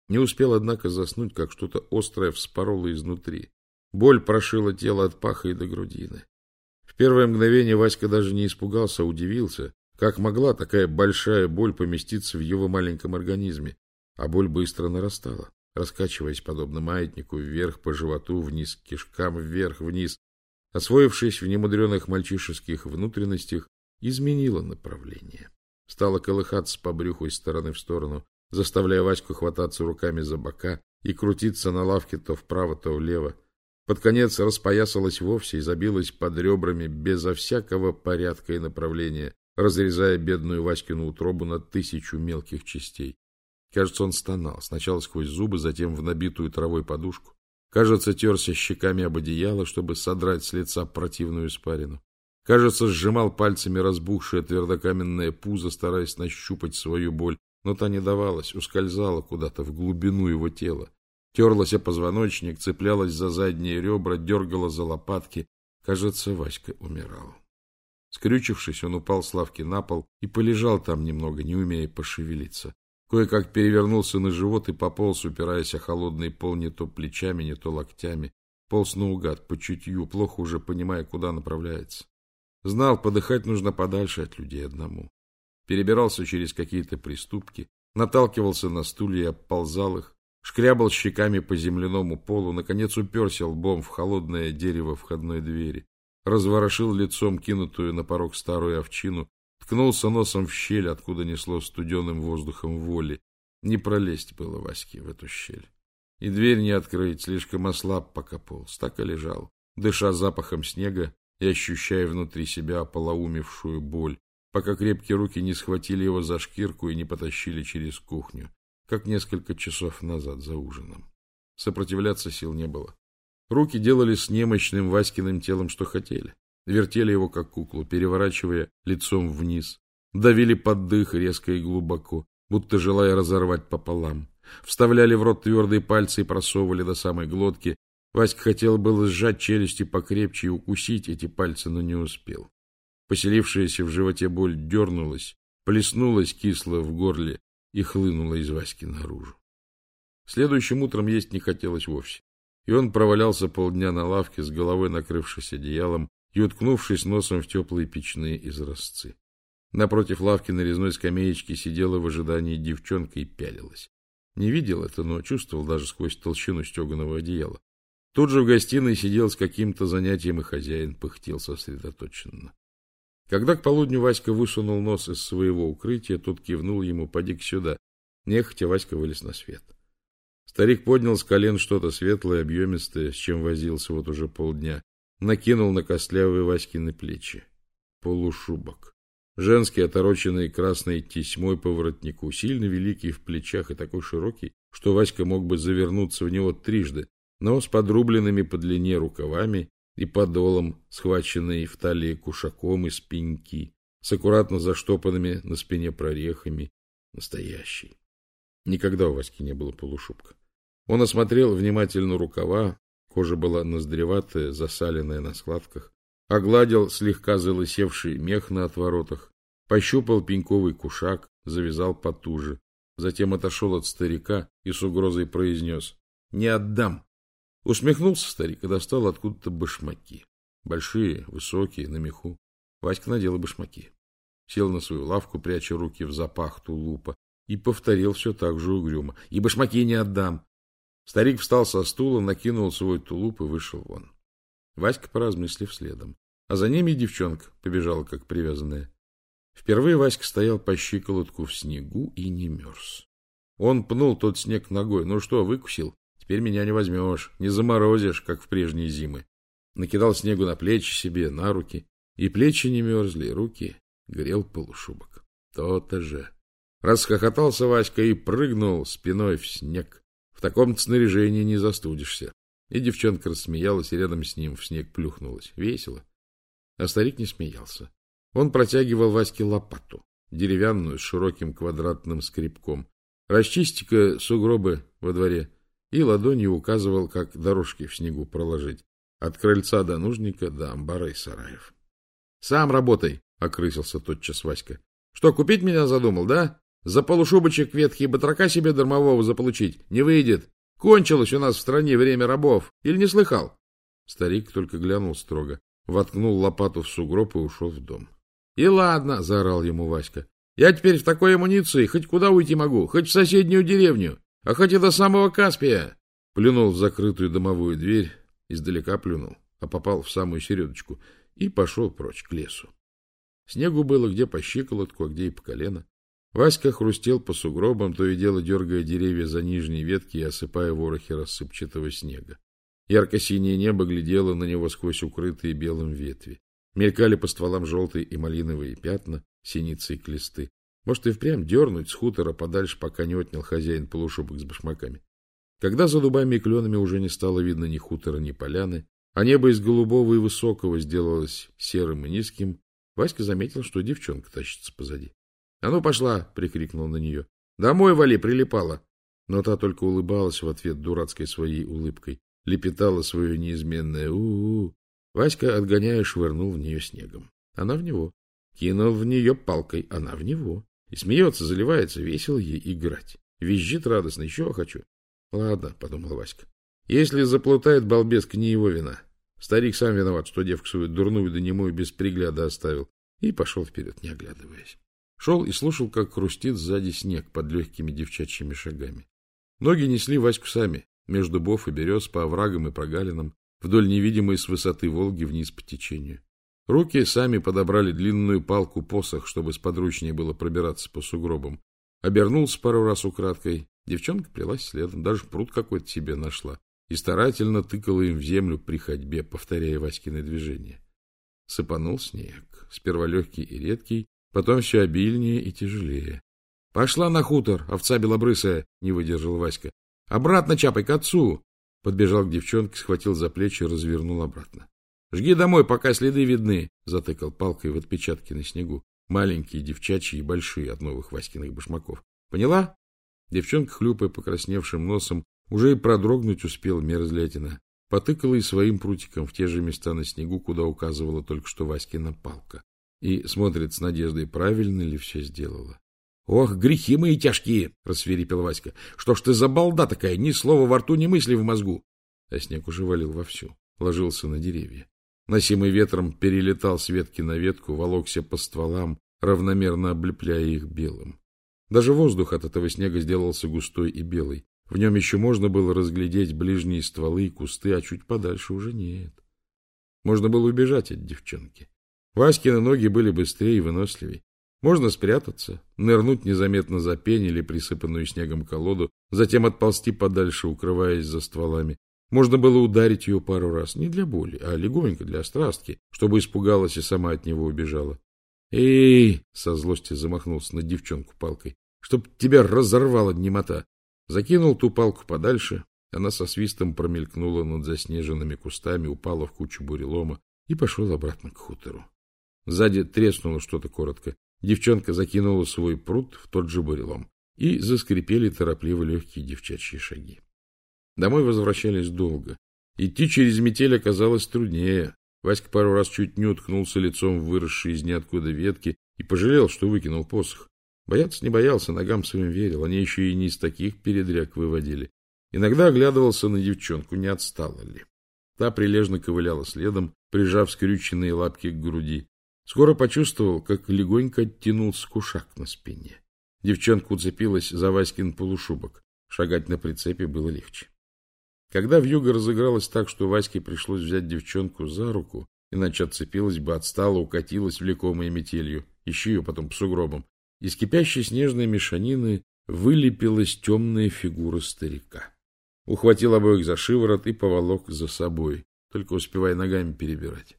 Не успел, однако, заснуть, как что-то острое вспороло изнутри. Боль прошила тело от паха и до грудины. В первое мгновение Васька даже не испугался, а удивился, как могла такая большая боль поместиться в его маленьком организме. А боль быстро нарастала, раскачиваясь подобно маятнику вверх по животу, вниз к кишкам, вверх-вниз. Освоившись в немудреных мальчишеских внутренностях, изменила направление стала колыхаться по брюху из стороны в сторону, заставляя Ваську хвататься руками за бока и крутиться на лавке то вправо, то влево. Под конец распоясалась вовсе и забилась под ребрами безо всякого порядка и направления, разрезая бедную Васькину утробу на тысячу мелких частей. Кажется, он стонал, сначала сквозь зубы, затем в набитую травой подушку. Кажется, терся щеками об одеяло, чтобы содрать с лица противную испарину. Кажется, сжимал пальцами разбухшее твердокаменное пузо, стараясь нащупать свою боль, но та не давалась, ускользала куда-то в глубину его тела. Терлась о позвоночник, цеплялась за задние ребра, дергала за лопатки. Кажется, Васька умирал. Скрючившись, он упал с лавки на пол и полежал там немного, не умея пошевелиться. Кое-как перевернулся на живот и пополз, упираясь о холодный пол не то плечами, не то локтями. Полз наугад, по чутью, плохо уже понимая, куда направляется. Знал, подыхать нужно подальше от людей одному. Перебирался через какие-то приступки, наталкивался на стулья и обползал их, шкрябал щеками по земляному полу, наконец уперся лбом в холодное дерево входной двери, разворошил лицом кинутую на порог старую овчину, ткнулся носом в щель, откуда несло студеным воздухом воли. Не пролезть было Ваське в эту щель. И дверь не открыть, слишком ослаб, пока полз, так и лежал, дыша запахом снега и ощущая внутри себя ополоумевшую боль, пока крепкие руки не схватили его за шкирку и не потащили через кухню, как несколько часов назад за ужином. Сопротивляться сил не было. Руки делали с немощным Васькиным телом, что хотели. Вертели его, как куклу, переворачивая лицом вниз. Давили под дых резко и глубоко, будто желая разорвать пополам. Вставляли в рот твердые пальцы и просовывали до самой глотки, Васька хотел было сжать челюсти покрепче и укусить эти пальцы, но не успел. Поселившаяся в животе боль дернулась, плеснулась кисло в горле и хлынула из Васьки наружу. Следующим утром есть не хотелось вовсе, и он провалялся полдня на лавке с головой накрывшись одеялом и уткнувшись носом в теплые печные изразцы. Напротив лавки на резной скамеечке сидела в ожидании девчонка и пялилась. Не видел это, но чувствовал даже сквозь толщину стеганого одеяла. Тут же в гостиной сидел с каким-то занятием, и хозяин пыхтел сосредоточенно. Когда к полудню Васька высунул нос из своего укрытия, тот кивнул ему «поди-ка сюда». Нехотя Васька вылез на свет. Старик поднял с колен что-то светлое, объемистое, с чем возился вот уже полдня, накинул на костлявые Васькины плечи. Полушубок. Женский, отороченный красной тесьмой по воротнику, сильно великий в плечах и такой широкий, что Васька мог бы завернуться в него трижды, но с подрубленными по длине рукавами и подолом, схваченный в талии кушаком из пеньки, с аккуратно заштопанными на спине прорехами. Настоящий. Никогда у Васьки не было полушубка. Он осмотрел внимательно рукава, кожа была ноздреватая, засаленная на складках, огладил слегка залысевший мех на отворотах, пощупал пеньковый кушак, завязал потуже, затем отошел от старика и с угрозой произнес «Не отдам!» Усмехнулся старик и достал откуда-то башмаки. Большие, высокие, на меху. Васька надел башмаки. Сел на свою лавку, пряча руки в запах тулупа, и повторил все так же угрюмо. — И башмаки не отдам. Старик встал со стула, накинул свой тулуп и вышел вон. Васька, поразмыслив, следом. А за ними девчонка побежала, как привязанная. Впервые Васька стоял по щиколотку в снегу и не мерз. Он пнул тот снег ногой. Ну что, выкусил? Теперь меня не возьмешь, не заморозишь, как в прежние зимы. Накидал снегу на плечи себе, на руки. И плечи не мерзли, и руки грел полушубок. То-то же. Расхохотался Васька и прыгнул спиной в снег. В таком снаряжении не застудишься. И девчонка рассмеялась, и рядом с ним в снег плюхнулась. Весело. А старик не смеялся. Он протягивал Ваське лопату, деревянную, с широким квадратным скребком. Расчисти-ка сугробы во дворе. И ладонью указывал, как дорожки в снегу проложить. От крыльца до нужника, до амбара и сараев. — Сам работай, — окрысился тотчас Васька. — Что, купить меня задумал, да? За полушубочек ветхий батрака себе дармового заполучить не выйдет. Кончилось у нас в стране время рабов. Или не слыхал? Старик только глянул строго, воткнул лопату в сугроб и ушел в дом. — И ладно, — заорал ему Васька. — Я теперь в такой амуниции хоть куда уйти могу, хоть в соседнюю деревню, а хоть и до самого Каспия. Плюнул в закрытую домовую дверь, издалека плюнул, а попал в самую середочку и пошел прочь к лесу. Снегу было где по щиколотку, а где и по колено. Васька хрустел по сугробам, то и дело дергая деревья за нижние ветки и осыпая ворохи рассыпчатого снега. Ярко-синее небо глядело на него сквозь укрытые белым ветви. Мелькали по стволам желтые и малиновые пятна, синицы и клесты. Может, и впрямь дернуть с хутора подальше, пока не отнял хозяин полушубок с башмаками. Когда за дубами и кленами уже не стало видно ни хутора, ни поляны, а небо из голубого и высокого сделалось серым и низким, Васька заметил, что девчонка тащится позади. — А ну, пошла! — прикрикнул на нее. — Домой вали, прилипала! Но та только улыбалась в ответ дурацкой своей улыбкой, лепетала свое неизменное у-у-у. Васька, отгоняя, швырнул в нее снегом. Она в него. Кинул в нее палкой, она в него. И смеется, заливается, весело ей играть. Визжит радостно, еще хочу. Ладно, — подумал Васька. Если заплутает балбес, не его вина. Старик сам виноват, что девку свою дурную да немую без пригляда оставил. И пошел вперед, не оглядываясь. Шел и слушал, как хрустит сзади снег под легкими девчачьими шагами. Ноги несли Ваську сами, между бов и берез, по оврагам и прогалинам, вдоль невидимой с высоты Волги вниз по течению. Руки сами подобрали длинную палку-посох, чтобы сподручнее было пробираться по сугробам. Обернулся пару раз украдкой. Девчонка плелась следом, даже пруд какой-то себе нашла и старательно тыкала им в землю при ходьбе, повторяя Васькины движения. Сыпанул снег, сперва легкий и редкий, потом все обильнее и тяжелее. — Пошла на хутор, овца белобрысая, — не выдержал Васька. — Обратно чапай, к отцу! Подбежал к девчонке, схватил за плечи и развернул обратно. — Жги домой, пока следы видны, — затыкал палкой в отпечатки на снегу. Маленькие, девчачьи и большие от новых Васькиных башмаков. — Поняла? Девчонка, хлюпая покрасневшим носом, уже и продрогнуть успел мерзлятина. Потыкала и своим прутиком в те же места на снегу, куда указывала только что Васькина палка. И смотрит с надеждой, правильно ли все сделала. — Ох, грехи мои тяжкие! — рассверепел Васька. — Что ж ты за балда такая? Ни слова во рту, ни мысли в мозгу! А снег уже валил вовсю, ложился на деревья. Носимый ветром перелетал с ветки на ветку, волокся по стволам, равномерно облепляя их белым. Даже воздух от этого снега сделался густой и белый. В нем еще можно было разглядеть ближние стволы и кусты, а чуть подальше уже нет. Можно было убежать от девчонки. Васькины ноги были быстрее и выносливее. Можно спрятаться, нырнуть незаметно за пень или присыпанную снегом колоду, затем отползти подальше, укрываясь за стволами. Можно было ударить ее пару раз, не для боли, а легонько, для страстки, чтобы испугалась и сама от него убежала. «Эй!» — со злости замахнулся на девчонку палкой. «Чтоб тебя разорвало днемота! Закинул ту палку подальше, она со свистом промелькнула над заснеженными кустами, упала в кучу бурелома и пошел обратно к хутору. Сзади треснуло что-то коротко. Девчонка закинула свой пруд в тот же бурелом, и заскрипели торопливо легкие девчачьи шаги. Домой возвращались долго. Идти через метель оказалось труднее. Васька пару раз чуть не уткнулся лицом в выросшие из ниоткуда ветки и пожалел, что выкинул посох. Бояться не боялся, ногам своим верил. Они еще и не из таких передряг выводили. Иногда оглядывался на девчонку, не отстала ли. Та прилежно ковыляла следом, прижав скрюченные лапки к груди. Скоро почувствовал, как легонько оттянулся кушак на спине. Девчонка уцепилась за Васькин полушубок. Шагать на прицепе было легче. Когда вьюга разыгралась так, что Ваське пришлось взять девчонку за руку, иначе отцепилась бы, отстала, укатилась, влекомая метелью, ищи ее потом по сугробам, из кипящей снежной мешанины вылепилась темная фигура старика. Ухватил обоих за шиворот и поволок за собой, только успевая ногами перебирать.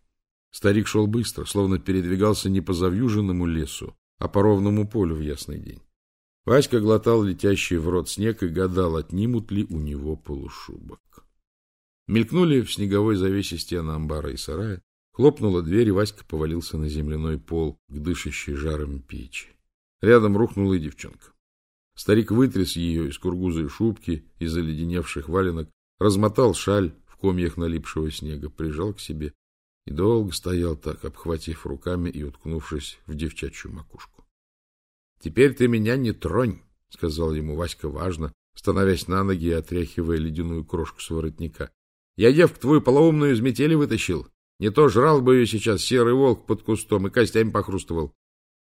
Старик шел быстро, словно передвигался не по завьюженному лесу, а по ровному полю в ясный день. Васька глотал летящий в рот снег и гадал, отнимут ли у него полушубок. Мелькнули в снеговой завесе стены амбара и сарая, хлопнула дверь, и Васька повалился на земляной пол к дышащей жаром печи. Рядом рухнула и девчонка. Старик вытряс ее из кургуза и шубки, из заледеневших валенок, размотал шаль в комьях налипшего снега, прижал к себе и долго стоял так, обхватив руками и уткнувшись в девчачью макушку. — Теперь ты меня не тронь, — сказал ему Васька важно, становясь на ноги и отряхивая ледяную крошку с воротника. — Я девку твою полоумную из метели вытащил. Не то жрал бы ее сейчас серый волк под кустом и костями похрустывал.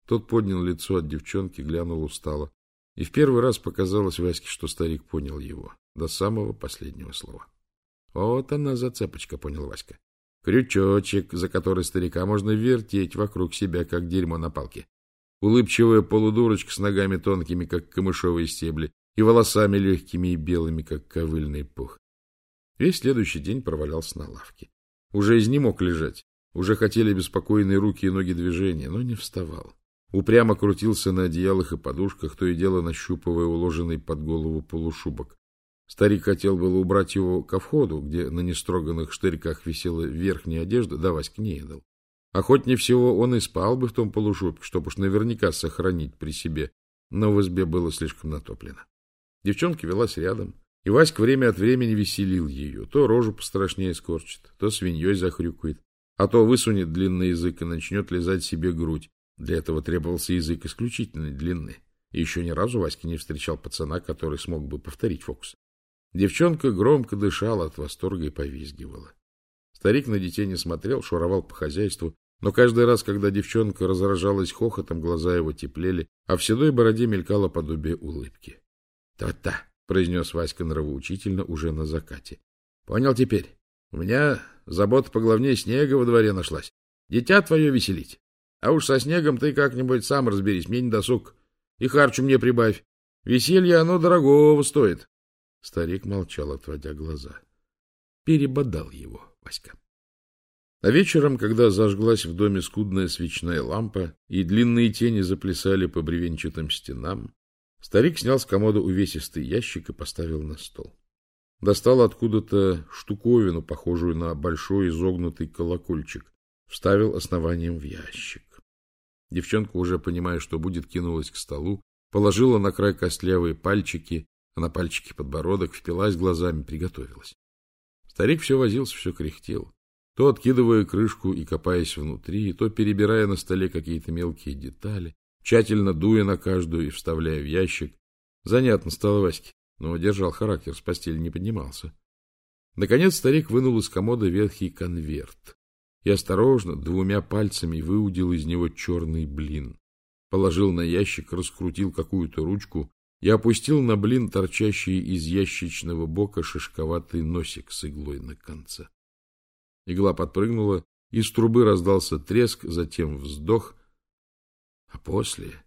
Тот поднял лицо от девчонки, глянул устало. И в первый раз показалось Ваське, что старик понял его до самого последнего слова. Вот она зацепочка, понял Васька. Крючочек, за который старика можно вертеть вокруг себя, как дерьмо на палке. Улыбчивая полудурочка с ногами тонкими, как камышовые стебли, и волосами легкими и белыми, как ковыльный пух. Весь следующий день провалялся на лавке. Уже изнемог лежать, уже хотели беспокойные руки и ноги движения, но не вставал. Упрямо крутился на одеялах и подушках, то и дело нащупывая уложенный под голову полушубок. Старик хотел было убрать его ко входу, где на нестроганных штырьках висела верхняя одежда, да Васька не едал. Охотнее всего он и спал бы в том полушубке, чтобы уж наверняка сохранить при себе, но в избе было слишком натоплено. Девчонка велась рядом, и Васька время от времени веселил ее. То рожу пострашнее скорчит, то свиньей захрюкает, а то высунет длинный язык и начнет лизать себе грудь. Для этого требовался язык исключительной длины. И еще ни разу Васька не встречал пацана, который смог бы повторить фокус. Девчонка громко дышала от восторга и повизгивала. Старик на детей не смотрел, шуровал по хозяйству, но каждый раз, когда девчонка разражалась хохотом, глаза его теплели, а в седой бороде мелькало подобие улыбки. «То-то!» — произнес Васька нравоучительно уже на закате. — Понял теперь. У меня забота поглавнее снега во дворе нашлась. Дитя твое веселить. А уж со снегом ты как-нибудь сам разберись, мне не досуг. И харчу мне прибавь. Веселье оно дорогого стоит. Старик молчал, отводя глаза. Перебодал его Васька. А вечером, когда зажглась в доме скудная свечная лампа и длинные тени заплясали по бревенчатым стенам, старик снял с комода увесистый ящик и поставил на стол. Достал откуда-то штуковину, похожую на большой изогнутый колокольчик, вставил основанием в ящик. Девчонка, уже понимая, что будет, кинулась к столу, положила на край костлявые пальчики, а на пальчики подбородок, впилась глазами, приготовилась. Старик все возился, все кряхтел, то откидывая крышку и копаясь внутри, то перебирая на столе какие-то мелкие детали, тщательно дуя на каждую и вставляя в ящик. Занятно стало Ваське, но держал характер, с постели не поднимался. Наконец старик вынул из комода верхний конверт и осторожно двумя пальцами выудил из него черный блин. Положил на ящик, раскрутил какую-то ручку и опустил на блин торчащий из ящичного бока шишковатый носик с иглой на конце. Игла подпрыгнула, из трубы раздался треск, затем вздох, а после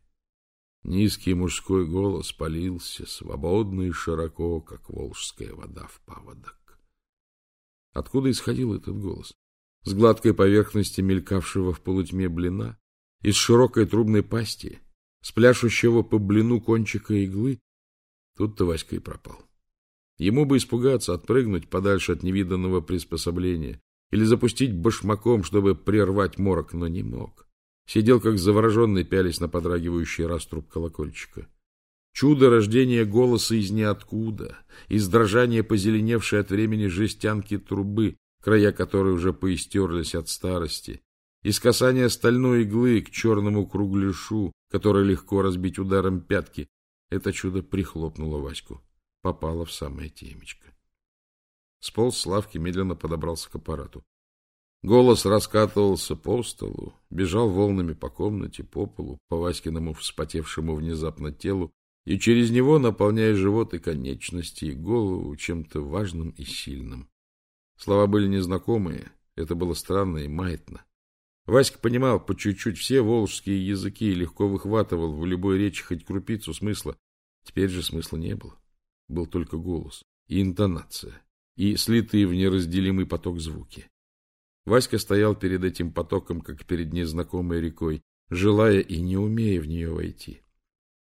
низкий мужской голос полился свободно и широко, как волжская вода в паводок. Откуда исходил этот голос? с гладкой поверхности мелькавшего в полутьме блина, из широкой трубной пасти, с пляшущего по блину кончика иглы, тут-то Васька и пропал. Ему бы испугаться, отпрыгнуть подальше от невиданного приспособления или запустить башмаком, чтобы прервать морок, но не мог. Сидел, как завороженный, пялись на подрагивающий раструб колокольчика. Чудо рождения голоса из ниоткуда, из дрожания позеленевшей от времени жестянки трубы, края которой уже поистерлись от старости, из касания стальной иглы к черному кругляшу, который легко разбить ударом пятки, это чудо прихлопнуло Ваську, попало в самое темечко. Сполз с лавки, медленно подобрался к аппарату. Голос раскатывался по столу, бежал волнами по комнате, по полу, по Васькиному вспотевшему внезапно телу, и через него наполняя живот и конечности, и голову чем-то важным и сильным. Слова были незнакомые, это было странно и маятно. Васька понимал по чуть-чуть все волжские языки и легко выхватывал в любой речи хоть крупицу смысла. Теперь же смысла не было. Был только голос и интонация, и слитые в неразделимый поток звуки. Васька стоял перед этим потоком, как перед незнакомой рекой, желая и не умея в нее войти.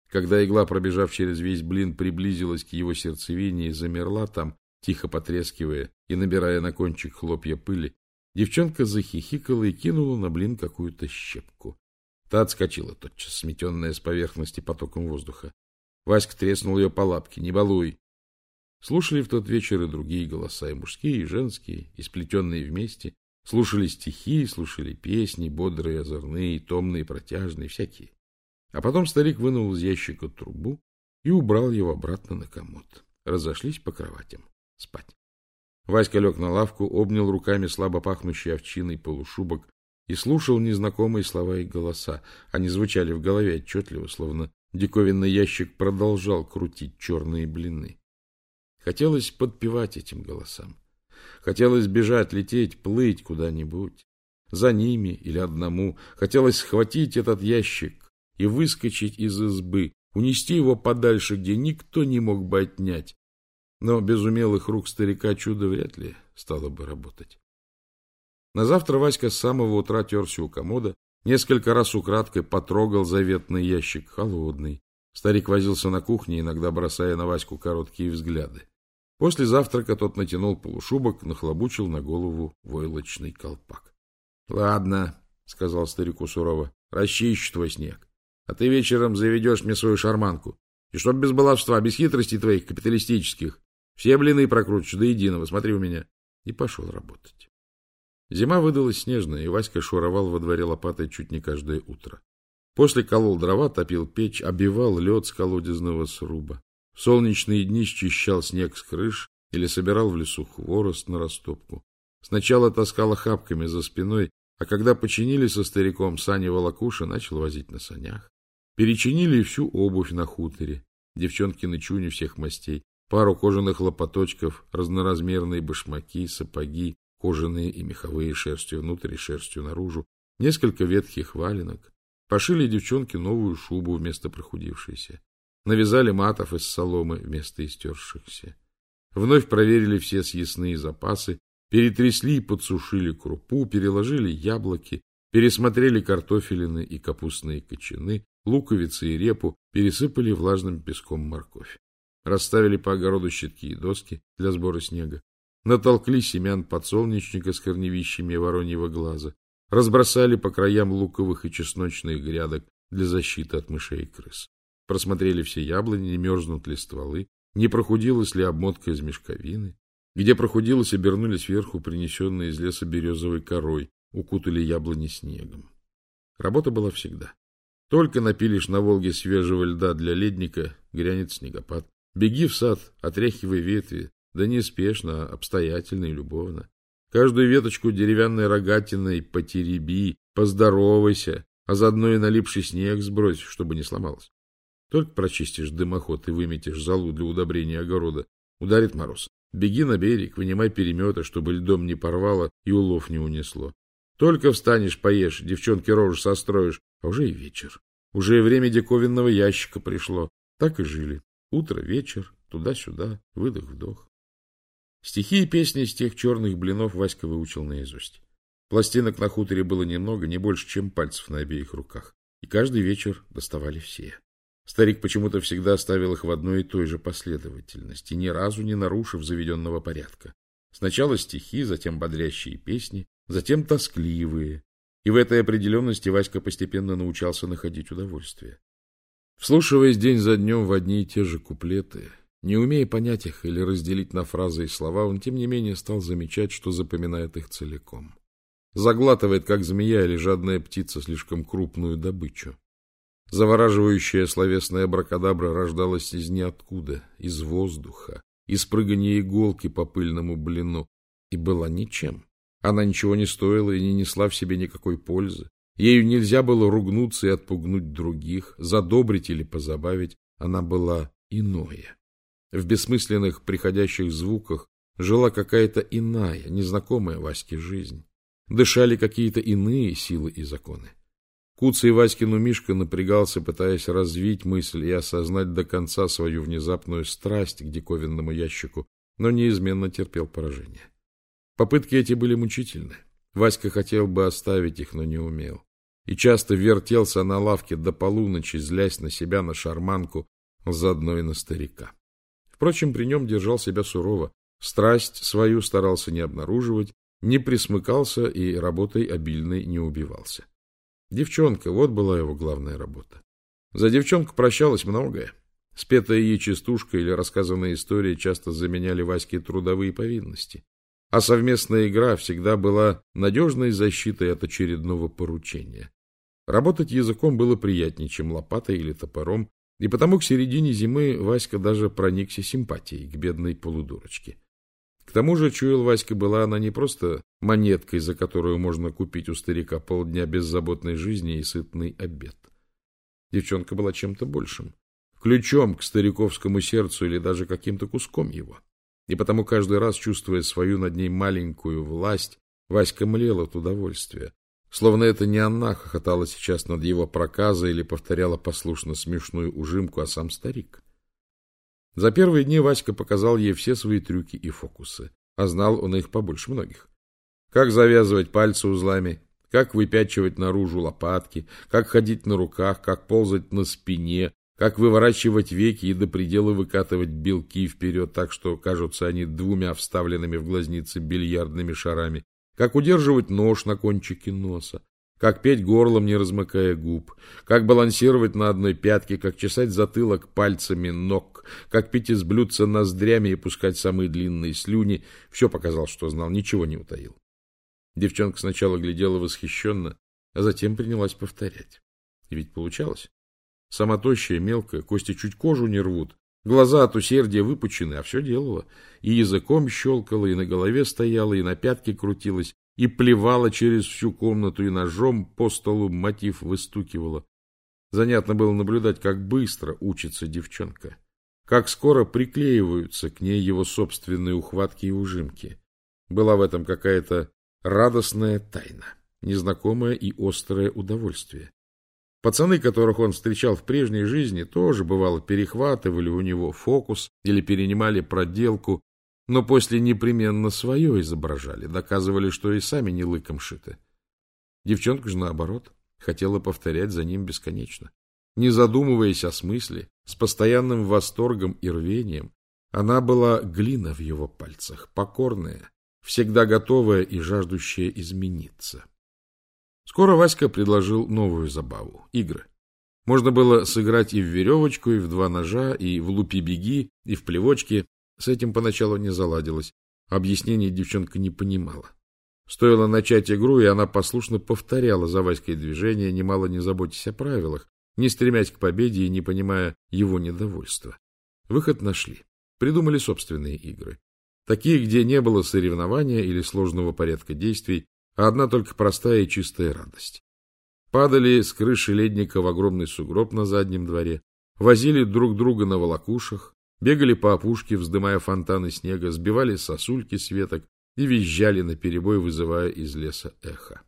Когда игла, пробежав через весь блин, приблизилась к его сердцевине и замерла там, тихо потрескивая и набирая на кончик хлопья пыли, девчонка захихикала и кинула на блин какую-то щепку. Та отскочила тотчас, сметенная с поверхности потоком воздуха. Васька треснул ее по лапке. «Не балуй!» Слушали в тот вечер и другие голоса, и мужские, и женские, и сплетенные вместе, Слушали стихи, слушали песни, бодрые, озорные, томные, протяжные, всякие. А потом старик вынул из ящика трубу и убрал его обратно на комод. Разошлись по кроватям. Спать. Васька лег на лавку, обнял руками слабо пахнущий овчиной полушубок и слушал незнакомые слова и голоса. Они звучали в голове отчетливо, словно диковинный ящик продолжал крутить черные блины. Хотелось подпевать этим голосам. Хотелось бежать, лететь, плыть куда-нибудь. За ними или одному. Хотелось схватить этот ящик и выскочить из избы, унести его подальше, где никто не мог бы отнять. Но без умелых рук старика чудо вряд ли стало бы работать. На завтра Васька с самого утра терся у комода, несколько раз украдкой потрогал заветный ящик, холодный. Старик возился на кухне, иногда бросая на Ваську короткие взгляды. После завтрака тот натянул полушубок, нахлобучил на голову войлочный колпак. — Ладно, — сказал старику сурово, — расчищу твой снег. А ты вечером заведешь мне свою шарманку. И чтоб без баловства, без хитростей твоих капиталистических. Все блины прокрутишь до единого, смотри у меня. И пошел работать. Зима выдалась снежная, и Васька шуровал во дворе лопатой чуть не каждое утро. После колол дрова, топил печь, обивал лед с колодезного сруба. В солнечные дни счищал снег с крыш или собирал в лесу хворост на растопку. Сначала таскал охапками за спиной, а когда починили со стариком сани волокуши, начал возить на санях. Перечинили всю обувь на хуторе, девчонкины чуни всех мастей, пару кожаных лопаточков, разноразмерные башмаки, сапоги, кожаные и меховые шерстью внутрь и шерстью наружу, несколько ветхих валенок. Пошили девчонки новую шубу вместо прохудившейся. Навязали матов из соломы вместо истершихся. Вновь проверили все съестные запасы, перетрясли и подсушили крупу, переложили яблоки, пересмотрели картофелины и капустные кочаны, луковицы и репу, пересыпали влажным песком морковь. Расставили по огороду щитки и доски для сбора снега, натолкли семян подсолнечника с корневищами вороньего глаза, разбросали по краям луковых и чесночных грядок для защиты от мышей и крыс. Просмотрели все яблони, не мерзнут ли стволы, не прохудилась ли обмотка из мешковины. Где прохудилась, обернулись сверху принесенные из леса березовой корой, укутали яблони снегом. Работа была всегда. Только напилишь на Волге свежего льда для ледника, грянет снегопад. Беги в сад, отряхивай ветви, да неспешно, а обстоятельно и любовно. Каждую веточку деревянной рогатиной потереби, поздоровайся, а заодно и налипший снег сбрось, чтобы не сломалось. Только прочистишь дымоход и выметишь залу для удобрения огорода. Ударит мороз. Беги на берег, вынимай переметы, чтобы льдом не порвало и улов не унесло. Только встанешь, поешь, девчонке рожу состроишь, а уже и вечер. Уже и время диковинного ящика пришло. Так и жили. Утро, вечер, туда-сюда, выдох-вдох. Стихи и песни из тех черных блинов Васька выучил наизусть. Пластинок на хуторе было немного, не больше, чем пальцев на обеих руках. И каждый вечер доставали все. Старик почему-то всегда ставил их в одной и той же последовательности, ни разу не нарушив заведенного порядка. Сначала стихи, затем бодрящие песни, затем тоскливые. И в этой определенности Васька постепенно научался находить удовольствие. Вслушиваясь день за днем в одни и те же куплеты, не умея понять их или разделить на фразы и слова, он, тем не менее, стал замечать, что запоминает их целиком. Заглатывает, как змея или жадная птица, слишком крупную добычу. Завораживающая словесная бракадабра рождалась из ниоткуда, из воздуха, из прыгания иголки по пыльному блину, и была ничем. Она ничего не стоила и не несла в себе никакой пользы. Ею нельзя было ругнуться и отпугнуть других, задобрить или позабавить. Она была иное. В бессмысленных приходящих звуках жила какая-то иная, незнакомая Ваське жизнь. Дышали какие-то иные силы и законы. Куца и Васькину Мишка напрягался, пытаясь развить мысль и осознать до конца свою внезапную страсть к диковинному ящику, но неизменно терпел поражение. Попытки эти были мучительны. Васька хотел бы оставить их, но не умел. И часто вертелся на лавке до полуночи, злясь на себя, на шарманку, заодно и на старика. Впрочем, при нем держал себя сурово, страсть свою старался не обнаруживать, не присмыкался и работой обильной не убивался. Девчонка, вот была его главная работа. За девчонку прощалось многое. Спетая ей частушка или рассказанная история часто заменяли Ваське трудовые повинности а совместная игра всегда была надежной защитой от очередного поручения. Работать языком было приятнее, чем лопатой или топором, и потому к середине зимы Васька даже проникся симпатией к бедной полудурочке. К тому же, чуял Васька, была она не просто монеткой, за которую можно купить у старика полдня беззаботной жизни и сытный обед. Девчонка была чем-то большим, ключом к стариковскому сердцу или даже каким-то куском его. И потому каждый раз, чувствуя свою над ней маленькую власть, Васька млел от удовольствия. Словно это не она хохотала сейчас над его проказой или повторяла послушно смешную ужимку, а сам старик. За первые дни Васька показал ей все свои трюки и фокусы, а знал он их побольше многих. Как завязывать пальцы узлами, как выпячивать наружу лопатки, как ходить на руках, как ползать на спине, как выворачивать веки и до предела выкатывать белки вперед так, что кажутся они двумя вставленными в глазницы бильярдными шарами, как удерживать нож на кончике носа, как петь горлом, не размыкая губ, как балансировать на одной пятке, как чесать затылок пальцами ног, как пить из блюдца ноздрями и пускать самые длинные слюни, все показал, что знал, ничего не утаил. Девчонка сначала глядела восхищенно, а затем принялась повторять. И ведь получалось. Сама тощая, мелкая, кости чуть кожу не рвут. Глаза от усердия выпучены, а все делала. И языком щелкала, и на голове стояла, и на пятке крутилась, и плевала через всю комнату, и ножом по столу мотив выстукивала. Занятно было наблюдать, как быстро учится девчонка. Как скоро приклеиваются к ней его собственные ухватки и ужимки. Была в этом какая-то радостная тайна, незнакомое и острое удовольствие. Пацаны, которых он встречал в прежней жизни, тоже, бывало, перехватывали у него фокус или перенимали проделку, но после непременно свое изображали, доказывали, что и сами не лыком шиты. Девчонка же, наоборот, хотела повторять за ним бесконечно. Не задумываясь о смысле, с постоянным восторгом и рвением, она была глина в его пальцах, покорная, всегда готовая и жаждущая измениться. Скоро Васька предложил новую забаву — игры. Можно было сыграть и в веревочку, и в два ножа, и в лупи-беги, и в плевочки. С этим поначалу не заладилось. Объяснений девчонка не понимала. Стоило начать игру, и она послушно повторяла за Васькой движения, немало не заботясь о правилах, не стремясь к победе и не понимая его недовольства. Выход нашли. Придумали собственные игры. Такие, где не было соревнования или сложного порядка действий, а одна только простая и чистая радость. Падали с крыши ледника в огромный сугроб на заднем дворе, возили друг друга на волокушах, бегали по опушке, вздымая фонтаны снега, сбивали сосульки с веток и визжали наперебой, вызывая из леса эхо.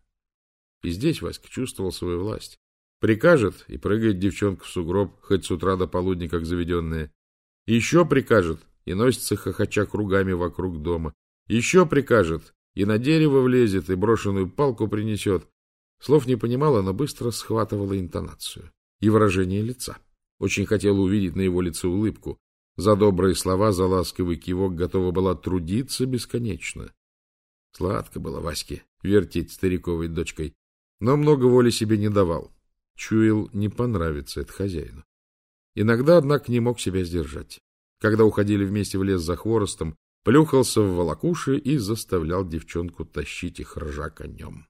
И здесь Васька чувствовал свою власть. Прикажет, и прыгает девчонка в сугроб, хоть с утра до полудня, как заведенная. Еще прикажет, и носится хохоча кругами вокруг дома. Еще прикажет, и на дерево влезет, и брошенную палку принесет. Слов не понимала, но быстро схватывала интонацию и выражение лица. Очень хотела увидеть на его лице улыбку. За добрые слова, за ласковый кивок готова была трудиться бесконечно. Сладко было Ваське вертеть стариковой дочкой, но много воли себе не давал. Чуял, не понравится это хозяину. Иногда, однако, не мог себя сдержать. Когда уходили вместе в лес за хворостом, плюхался в волокуши и заставлял девчонку тащить их ржа конем.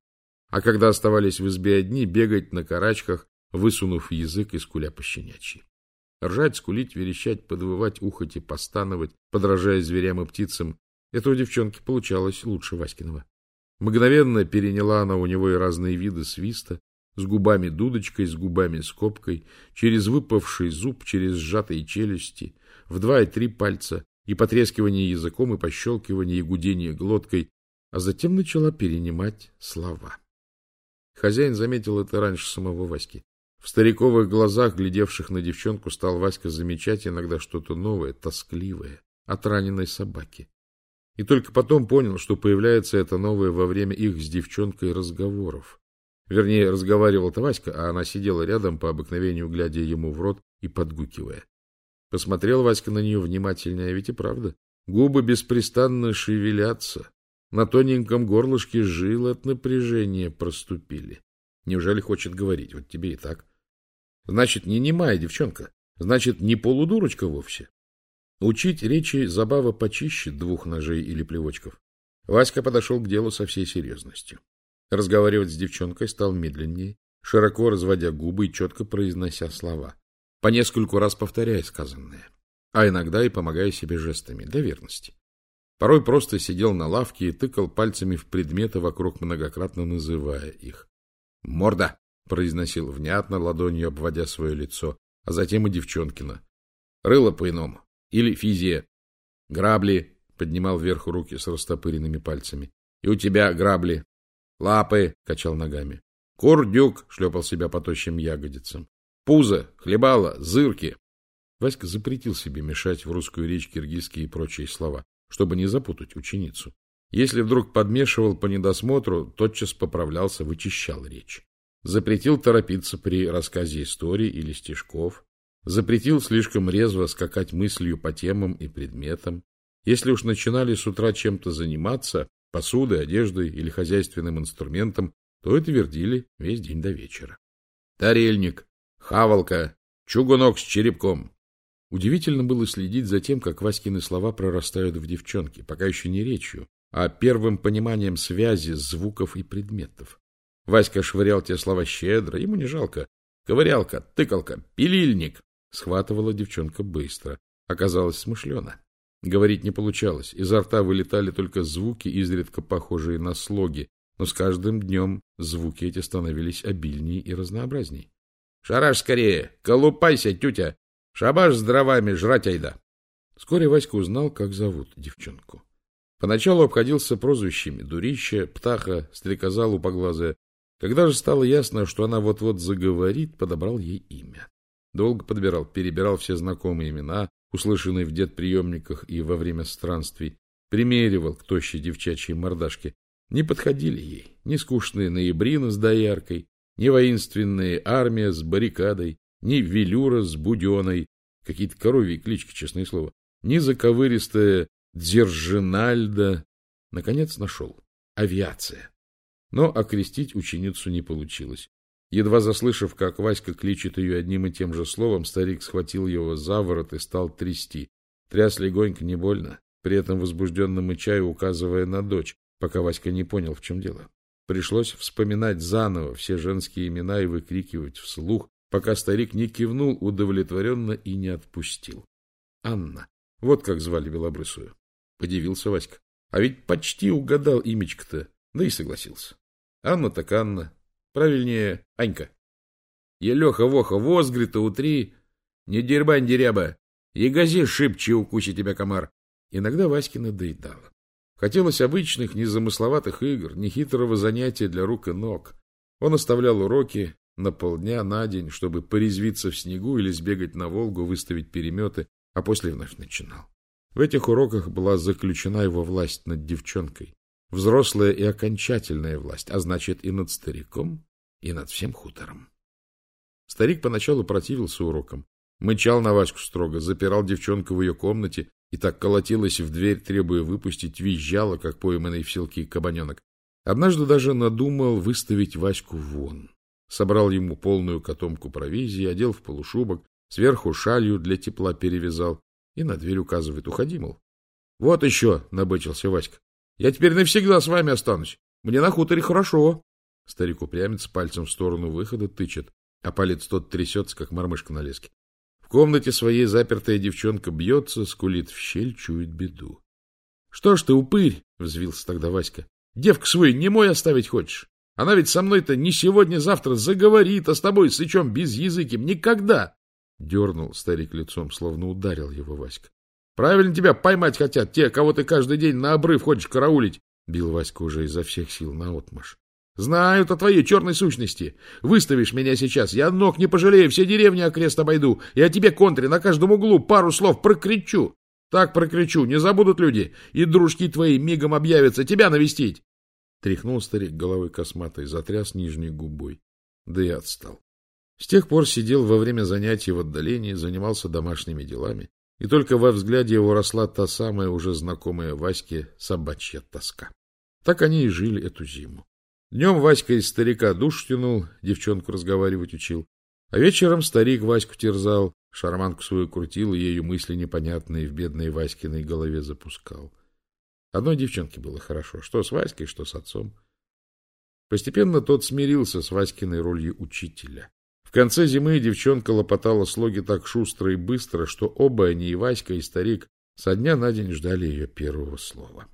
А когда оставались в избе одни, бегать на карачках, высунув язык и скуля пощенячьи. Ржать, скулить, верещать, подвывать, ухать и постановать, подражая зверям и птицам, это у девчонки получалось лучше Васькиного. Мгновенно переняла она у него и разные виды свиста, с губами дудочкой, с губами скобкой, через выпавший зуб, через сжатые челюсти, в два и три пальца, и потрескивание языком, и пощелкивание, и гудение глоткой, а затем начала перенимать слова. Хозяин заметил это раньше самого Васьки. В стариковых глазах, глядевших на девчонку, стал Васька замечать иногда что-то новое, тоскливое, от раненой собаки. И только потом понял, что появляется это новое во время их с девчонкой разговоров. Вернее, разговаривал-то Васька, а она сидела рядом, по обыкновению глядя ему в рот и подгукивая. Посмотрел Васька на нее внимательно, а ведь и правда. Губы беспрестанно шевелятся. На тоненьком горлышке жилы от напряжения проступили. Неужели хочет говорить? Вот тебе и так. Значит, не немая девчонка. Значит, не полудурочка вовсе. Учить речи забава почище двух ножей или плевочков. Васька подошел к делу со всей серьезностью. Разговаривать с девчонкой стал медленнее, широко разводя губы и четко произнося слова, по нескольку раз повторяя сказанное, а иногда и помогая себе жестами для верности. Порой просто сидел на лавке и тыкал пальцами в предметы вокруг, многократно называя их. «Морда!» — произносил внятно, ладонью обводя свое лицо, а затем и девчонкина. «Рыло по-иному. Или физия. Грабли!» — поднимал вверх руки с растопыренными пальцами. «И у тебя грабли. Лапы, качал ногами. Курдюк шлепал себя по тощим ягодицам. Пузо, хлебало, зырки. Васька запретил себе мешать в русскую речь киргизские и прочие слова, чтобы не запутать ученицу. Если вдруг подмешивал по недосмотру, тотчас поправлялся, вычищал речь. Запретил торопиться при рассказе истории или стишков. Запретил слишком резво скакать мыслью по темам и предметам. Если уж начинали с утра чем-то заниматься, посудой, одеждой или хозяйственным инструментом, то и твердили весь день до вечера. Тарельник, хавалка, чугунок с черепком. Удивительно было следить за тем, как Васькины слова прорастают в девчонке, пока еще не речью, а первым пониманием связи звуков и предметов. Васька швырял те слова щедро, ему не жалко. Ковырялка, тыкалка, пилильник. Схватывала девчонка быстро. Оказалось смышленно. Говорить не получалось, изо рта вылетали только звуки, изредка похожие на слоги, но с каждым днем звуки эти становились обильнее и разнообразней. — Шараш скорее! Колупайся, тютя! Шабаш с дровами, жрать айда! Вскоре Васька узнал, как зовут девчонку. Поначалу обходился прозвищами Дурище, Птаха, Стрекоза лупоглазая. Когда же стало ясно, что она вот-вот заговорит, подобрал ей имя. Долго подбирал, перебирал все знакомые имена, услышанный в дед-приемниках и во время странствий, примеривал к тощей девчачьей мордашке. Не подходили ей ни скучные ноябрина с дояркой, ни воинственная армия с баррикадой, ни велюра с буденой, какие-то коровьи клички, честное слово, ни заковыристая Дзержинальда. Наконец нашел. Авиация. Но окрестить ученицу не получилось. Едва заслышав, как Васька кличет ее одним и тем же словом, старик схватил его за ворот и стал трясти. Тряс легонько, не больно, при этом возбужденно мычая, указывая на дочь, пока Васька не понял, в чем дело. Пришлось вспоминать заново все женские имена и выкрикивать вслух, пока старик не кивнул удовлетворенно и не отпустил. Анна. Вот как звали Белобрысую. Подивился Васька. А ведь почти угадал имечко-то, да и согласился. Анна так Анна, Правильнее, Анька. Елеха-воха, возгры-то утри. Не дербань деряба. Ягози шибче укуси тебя комар. Иногда Васькина доедала. Хотелось обычных, незамысловатых игр, нехитрого занятия для рук и ног. Он оставлял уроки на полдня, на день, чтобы порезвиться в снегу или сбегать на Волгу, выставить переметы, а после вновь начинал. В этих уроках была заключена его власть над девчонкой. Взрослая и окончательная власть, а значит и над стариком, и над всем хутором. Старик поначалу противился урокам, мычал на Ваську строго, запирал девчонку в ее комнате и так колотилась в дверь, требуя выпустить, визжала, как пойманный в селки кабаненок. Однажды даже надумал выставить Ваську вон. Собрал ему полную котомку провизии, одел в полушубок, сверху шалью для тепла перевязал и на дверь указывает. Уходи, мол. — Вот еще, — набычился Васька. Я теперь навсегда с вами останусь. Мне на хуторе хорошо. Старик упрямится, пальцем в сторону выхода тычет, а палец тот трясется, как мормышка на леске. В комнате своей запертая девчонка бьется, скулит в щель, чует беду. — Что ж ты, упырь? — взвился тогда Васька. Девка свою не мой оставить хочешь? Она ведь со мной-то не сегодня-завтра заговорит, а с тобой, сычом, без языким, никогда. Дернул старик лицом, словно ударил его Васька. Правильно тебя поймать хотят те, кого ты каждый день на обрыв хочешь караулить. Бил Васька уже изо всех сил наотмашь. Знают о твоей черной сущности. Выставишь меня сейчас, я ног не пожалею, все деревни окрест обойду, и о тебе контре на каждом углу пару слов прокричу. Так прокричу, не забудут люди, и дружки твои мигом объявятся тебя навестить. Тряхнул старик головой косматой, затряс нижней губой. Да и отстал. С тех пор сидел во время занятий в отдалении, занимался домашними делами, и только во взгляде его росла та самая уже знакомая Ваське собачья тоска. Так они и жили эту зиму. Днем Васька из старика душ тянул, девчонку разговаривать учил, а вечером старик Ваську терзал, шарманку свою крутил и ею мысли непонятные в бедной Васькиной голове запускал. Одной девчонке было хорошо, что с Васькой, что с отцом. Постепенно тот смирился с Васькиной ролью учителя. В конце зимы девчонка лопотала слоги так шустро и быстро, что оба они, и Васька, и старик, со дня на день ждали ее первого слова.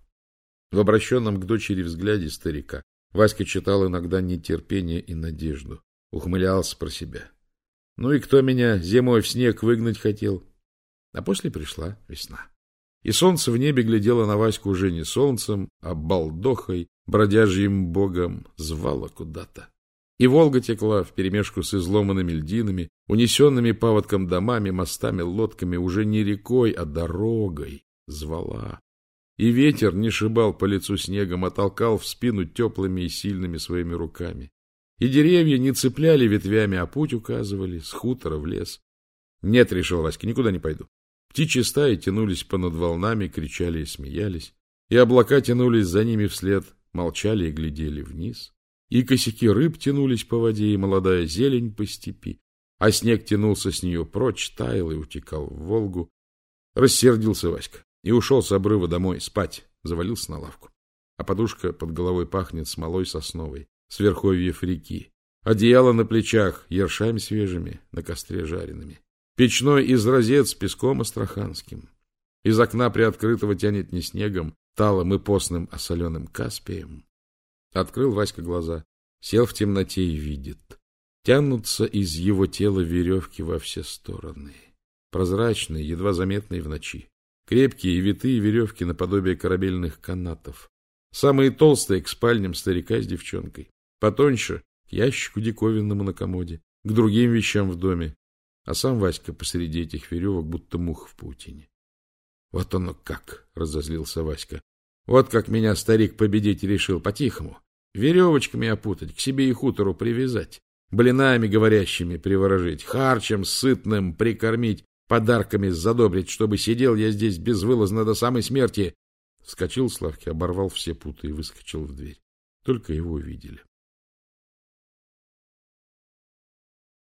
В обращенном к дочери взгляде старика Васька читал иногда нетерпение и надежду, ухмылялся про себя. Ну и кто меня зимой в снег выгнать хотел? А после пришла весна. И солнце в небе глядело на Ваську уже не солнцем, а балдохой, бродяжьим богом, звало куда-то. И Волга текла вперемешку с изломанными льдинами, унесенными паводком домами, мостами, лодками, уже не рекой, а дорогой, звала. И ветер не шибал по лицу снегом, а толкал в спину теплыми и сильными своими руками. И деревья не цепляли ветвями, а путь указывали с хутора в лес. Нет, решил Васька, никуда не пойду. Птичьи стаи тянулись понад волнами, кричали и смеялись, и облака тянулись за ними вслед, молчали и глядели вниз, и косяки рыб тянулись по воде, и молодая зелень по степи, а снег тянулся с нее прочь, таял и утекал в Волгу. Рассердился Васька и ушел с обрыва домой спать, завалился на лавку. А подушка под головой пахнет смолой сосновой, с верховьев реки. Одеяло на плечах, ершами свежими, на костре жареными. Печной изразец песком астраханским. Из окна приоткрытого тянет не снегом, талым и постным, а соленым каспием. Открыл Васька глаза, сел в темноте и видит. Тянутся из его тела веревки во все стороны. Прозрачные, едва заметные в ночи. Крепкие и витые веревки наподобие корабельных канатов. Самые толстые к спальням старика с девчонкой. Потоньше к ящику диковинному на комоде, к другим вещам в доме, а сам Васька посреди этих веревок, будто мух в паутине. — Вот оно как! — разозлился Васька. — Вот как меня старик победить решил по-тихому. Веревочками опутать, к себе и хутору привязать, блинами говорящими приворожить, харчем сытным прикормить, подарками задобрить, чтобы сидел я здесь безвылазно до самой смерти. Вскочил Славки, оборвал все путы и выскочил в дверь. Только его увидели.